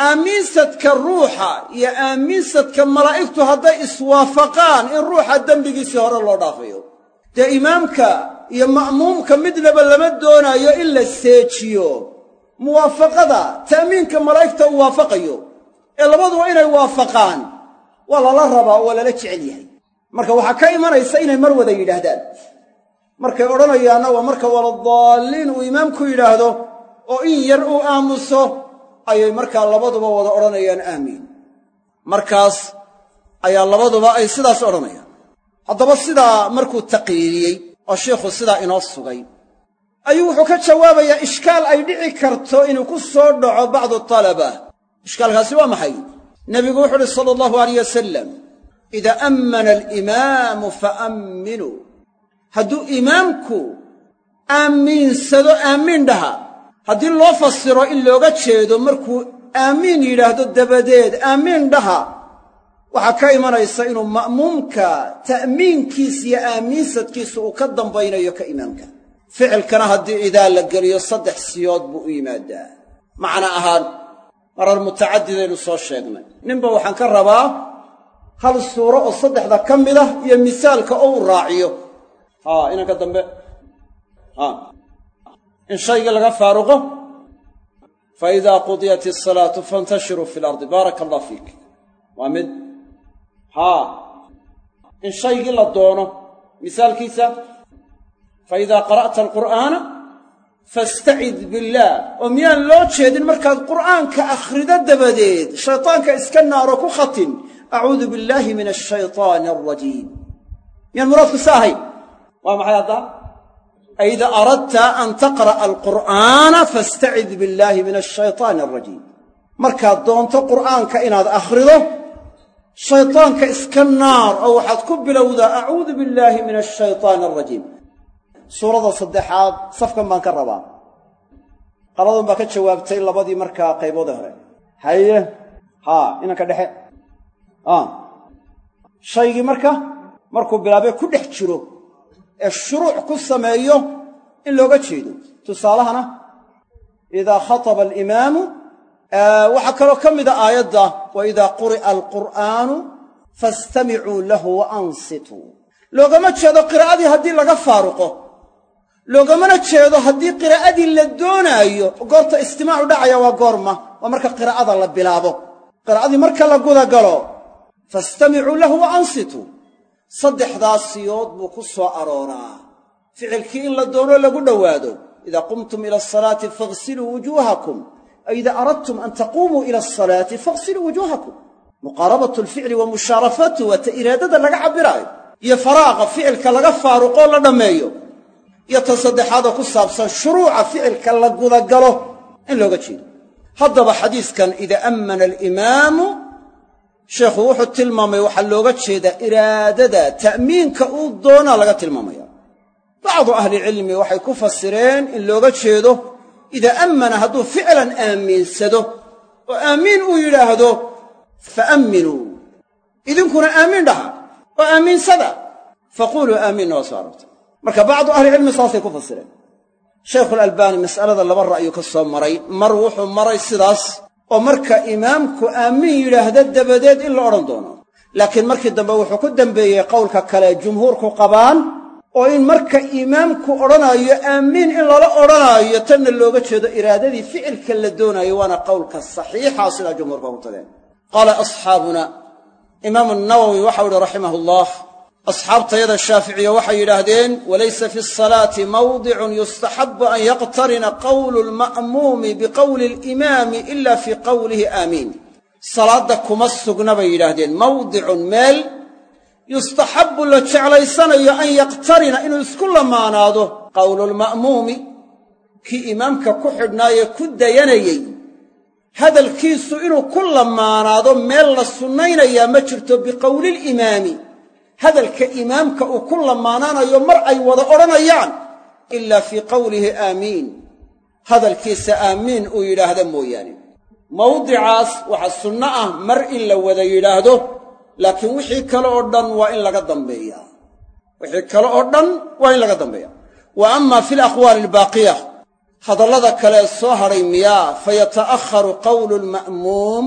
[SPEAKER 1] aamiinsadka ruuxa iyo aamiinsadka malaa'igtu hadday iswaafaqaan in ruuxa dembigiisii hore loo dhaafayo. Dee imaamka iyo ma'muumka midnaba lama doonaayo in la seejiyo. Muwaafaqada ta'miinka malaa'igta uu waafaqayo. Ee labaduba inay waafaqaan. Waa lala rabaa waa lala jecel yahay. Marka waxaa ka imanaysa inay mar wada yidhaahdaan. Markay odhanayaanna waa marka waladaalliin uu imaamku yidhaahdo oo in yar uu aamuso ayay markaa labaduba wada odhanayaan aamiin. Markaas ayaa labaduba ay sidaas odhanayaan. Haddaba sidaa markuu taqriiriyey oo sheikhu sidaa inoo sugay ayuu wuxuu ka jawaabayaa ishkaal ay dhici karto inuu ku soo dhaco bacdu talaba. Ishkaalkaasi waa maxay? Nebigu wuxu uhi sala allahu alayh wasalam idaa ammana alimaamu faamminuu hadduu imaamku aamiinsado aamiin dhaha haddii loo fasiro in looga jeedo markuu aamiin yidhaahdo dabadeed aamiin dhaha waxaa ka imanaysa inuu ma'muumka ta'miinkiisa iyo aamiinsadkiisa uu ka dambaynayo ka imaamka ficilkana haddii idaa la geliyo saddex siyood buu u yimaadaa. Macna ahaan marar mutacadidaynu soo sheegnay. Ninba waxaan ka rabaa hal suuro oo saddexda ka mid ah iyo misaalka oo uu raaciyo. Haa inanka dambe in shaygii laga faaruqo fa idaa qudiyat isalaatu faintashiruu fi lardi baaraka allah fiik. Waa mid haa in shaygii la doono misaalkiisa fa idaa qara'ta alqur'aana fastacid billaah. Oo miyaan loo jeedin markaad qur'aanka akhrido dabadeed shaytaanka iska naaro ku khatin acuudu billaahi min ashaytaani alrajiim miyaan muraadku sa ahayn waa maxay haddaa ida aradta an taqra'a alqur'aana fastacid billaahi min ashaytaani alrajiim markaad doonto qur'aanka inaad akhrido shaytaanka iska naar oo waxaad ku bilowdaa acuudu billaahi min ashaytaani alrajiim suurada saddexaad safkan baan ka rabaa qaladan baa ka jawaabtay labadii markaa qayboode hore haye haa inanka dhexe shaygii marka markuu bilaabee ku dhex jiro ee shuruuc ku sameeyo in looga jeedo. Tusaalahana idaa khataba alimaamu waxaa kaloo ka mida aayadda wa idaa quri'a alqur'aanu fastamicuu lahu wa ansituu. Loogama jeedo qiraa'adii haddii laga faaruqo. Loogamana jeedo haddii qiraa'adii la doonaayo goorta istimaacu dhacaya waa goorma waa marka qiraa'ada la bilaabo. Qiraa'adii marka la gudagalo fastamicuu lahu wa saddexdaas siyood buu ku soo arooraa. ficilkii in la doono lagu dhowaado. Idaa qumtum ila asalaati faghsiluu wujuuhakum. Ay idaa aradtum an taquumuu ila asalaati faghsiluu wujuuhakum. Muqaarabatu alficli wa mushaarafatu waa iraadada laga cabbiraayo. Iyo faraaqa ficilka laga faaruqoo la dhammeeyo. Iyo ta saddexaadoo ku saabsan shuruuca ficilka la gudagalo in looga jeedo. Haddaba xadiiskan idaa ammana alimaamu sheekhu wuxuu tilmaamay waxaa looga jeedaa iraadada ta'miinka uu doonaa laga tilmaamaya. Bacdu ahlicilmi waxay ku fasireen in looga jeedo idaa ammana hadduu ficlan aamiinsado oo aamiin uu yidhaahdo fa amminuu idinkuna aamiin dhaha oo aamiinsada. Faquuluu aamiinna waa soo aroortay marka bacdu ahlicilmi saasay ku fasireen shaykhulalbaani mas'alada laba ra'yu ka soo maray mar wuxuu maray sidaas oo marka imaamku aamiin yidhaahda dabadeed in la odhan doono. Laakiin markii dambe wuxuu ku dembeeyey qowlka kale jumhuurku qabaan oo in marka imaamku odhanaayo aamiin in lala odhanaayo tanna looga jeedo iraadadii ficilka la doonaayo waana qowlka saxiixa sidaa jumhuurka ku tageen. Qaala asxaabuna imaamu nawowi waxau ihi raximah asxaabtayada shaaficiya waxay yidhaahdeen walaysa fi asalaati mawdicun yustaxabu an yaqtarina qowlu lma'muumi biqowli alimaami ila fii qowlihi aamiin. Salaadda kuma sugna bay yidhaahdeen. Mawdicun meel yustaxabbu la jeclaysanayo an yaqtarina inuu isku lamaanaado. Qowlulma'muumi kii imaamka ku xidhnaayee ku dayanayey. Hadalkiisu inuu ku lamaanaado meel la sunnaynayaa ma jirto biqowliilimaami hadalka imaamka uu ku lamaanaanayo mar ay wada odhanayaan ilaa fii qowlihi aamiin. Hadalkiisa aamiin uu yidhaahda mooyaane. Mawdicaas waxaa sunno ah mar in la wada yidhaahdo laakiin wixii kale oo dhan waa in laga dambeeyaa wixii kale oo dhan waa in laga dambeeya. Wa amma fi alaqwaali albaaqiya hadallada kale soo hadhay miyaa fayata'akharu qowlu lma'muum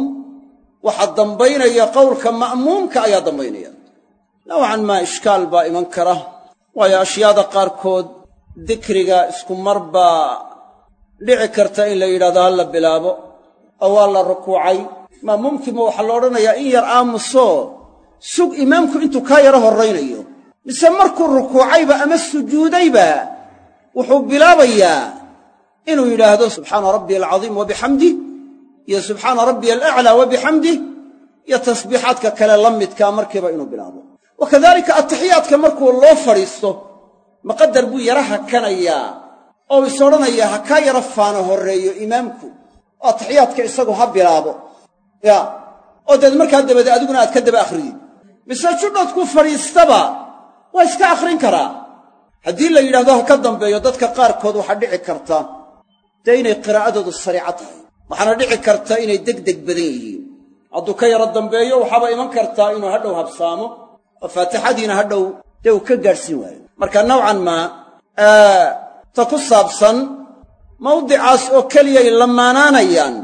[SPEAKER 1] waxaa dambaynaya qowlka ma'muumka ayaa dambaynaya nowcan maa ishkaal baa iman kara. Waayo ashyaada qaarkood dikriga isku mar baa dhici karta in la yidhahdo ha la bilaabo oo waa la rukuucay. Ma'muumkiima waxaa la odhanayaa in yar aamusoo sug imaamku intuu kaa yaro horraynayo. Mise markuu rukuucayba ama sujuudayba wuxuu bilaabayaa inuu yidhaahdo subxaana rabbiya alcadiim wa bixamdih iyo subxaana rabbiya alaclaa wa bixamdih iyo tasbiixaadka kale la midkaa markiiba inuu bilaabo wa kadalika atixiyaadka markuu loo fadhiisto maqadar buu yara hakanayaa oo is odhanayaa ha kaa yara faano horreeyo imaamku oo atixiyaadka isagu ha bilaabo. Ya. Oo deed markaa dabade adiguna aad ka daba akhriyid mise judhoodku fadhiistaba waa iska akhrin karaa. Haddii la yidhahdo ha ka dambeeyo dadka qaarkood waxaa dhici karta. Dee inay qiraa'adoodu sariico tahay. Waxaana dhici karta inay degdeg badan yihiin. Hadduu ka yaro dambeeyo waxaaba iman kartaa inuu hadhow habsaamo oo faatixadiina hadhow dee uu ka gaadhsiin waayo. Marka nowcan maa ta ku saabsan mawdicaas oo keliyay lamaanaanayaan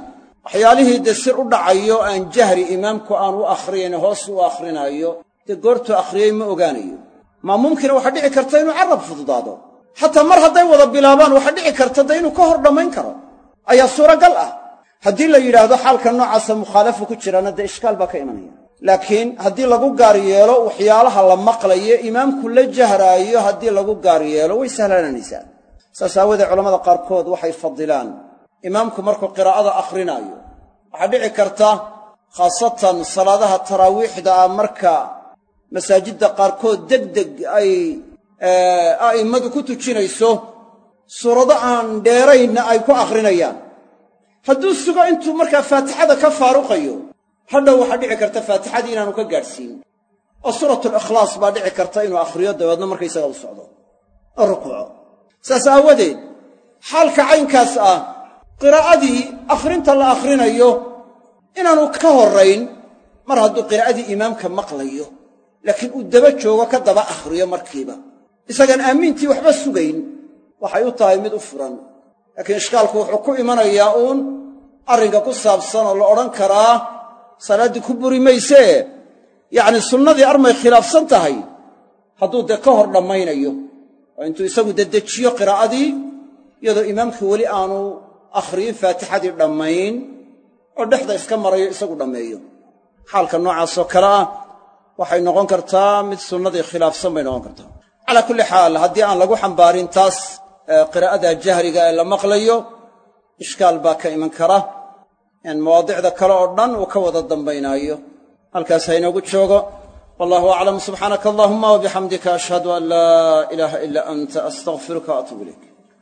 [SPEAKER 1] waxyaalihii dee sir u dhacayo aan jahri imaamku aan u akhriyayn hoos u akhrinayo dee goortuu akhriyey ma ogaanayo. Maamuumkiina waxaa dhici karta inuu carab fududaado. Xataa mar hadday wada bilaabaan waxaa dhici karta dee inuu ka hor dhammayn karo. Ayaa suuragal ah. Haddii la yidhaahdo xaalka noocaasa mukhaalafu ku jiraana dee ishkaal baa ka imanaya laakiin haddii lagu gaar yeelo waxyaalaha la maqlayo imaamku la jahraayo haddii lagu gaar yeelo way sahlaananaysaa saas aawoodee culamada qaarkood waxay fadilaan imaamku markuu qiraa'ada akhrinaayo waxaa dhici karta khaasatan salaadaha taraawiixda ah marka masaajidda qaarkood degdeg ay a'immadu ku tujinayso suurado aan dheeraynna ay ku akhrinayaan. Hadduu sugo intuu markaa faatixada ka faaruqayo hadhow waxaa dhici karta faatixadii inaanu ka gaadhsiin. oo suuratulikhlaas baa dhici karta inuu akhriyo dabeedna markaysaga u socdo. Oo rukuuco saas aawadeed xaalka caynkaas ah qiraa'adii akhrinta la akhrinayo inaanu ka horrayn mar hadduu qiraa'adii imaamka maqlayo laakiin uu daba joogo ka daba akhriyo markiiba. Isagaan aamiintii waxba sugayn waxay u tahay mid u furan. Laakiin ishkaalku wuxuu ku imanayaa uun arrinka ku saabsan oo la odhan karaa salaaddii ku buri maysee yacni sunnadii armay khilaafsan tahay hadduu dee ka hor dhammaynayo oo intuu isagu dedejiyo qiraa'adii iyadoo imaamkii weli aanu akhriyin faatixadii dhammayn oo dhexda iska marayo isagu dhammeeyo. Xaalka noocaasoo kale ah waxay noqon kartaa mid sunnadii khilaafsan bay noqon kartaa. Calaa kulli xaal haddii aan lagu xambaarin taas qiraa'ada jahriga ee la maqlayo ishkaal baa ka iman kara mawaadicda kale oo dhan uu ka wada dambaynaayo. Halkaas ha inoogu joogo. Wallahu aclam subxaanaka allahuma wabixamdika ashhadu an laa ilaaha ilaa anta astaqfiruka waatuub ilayk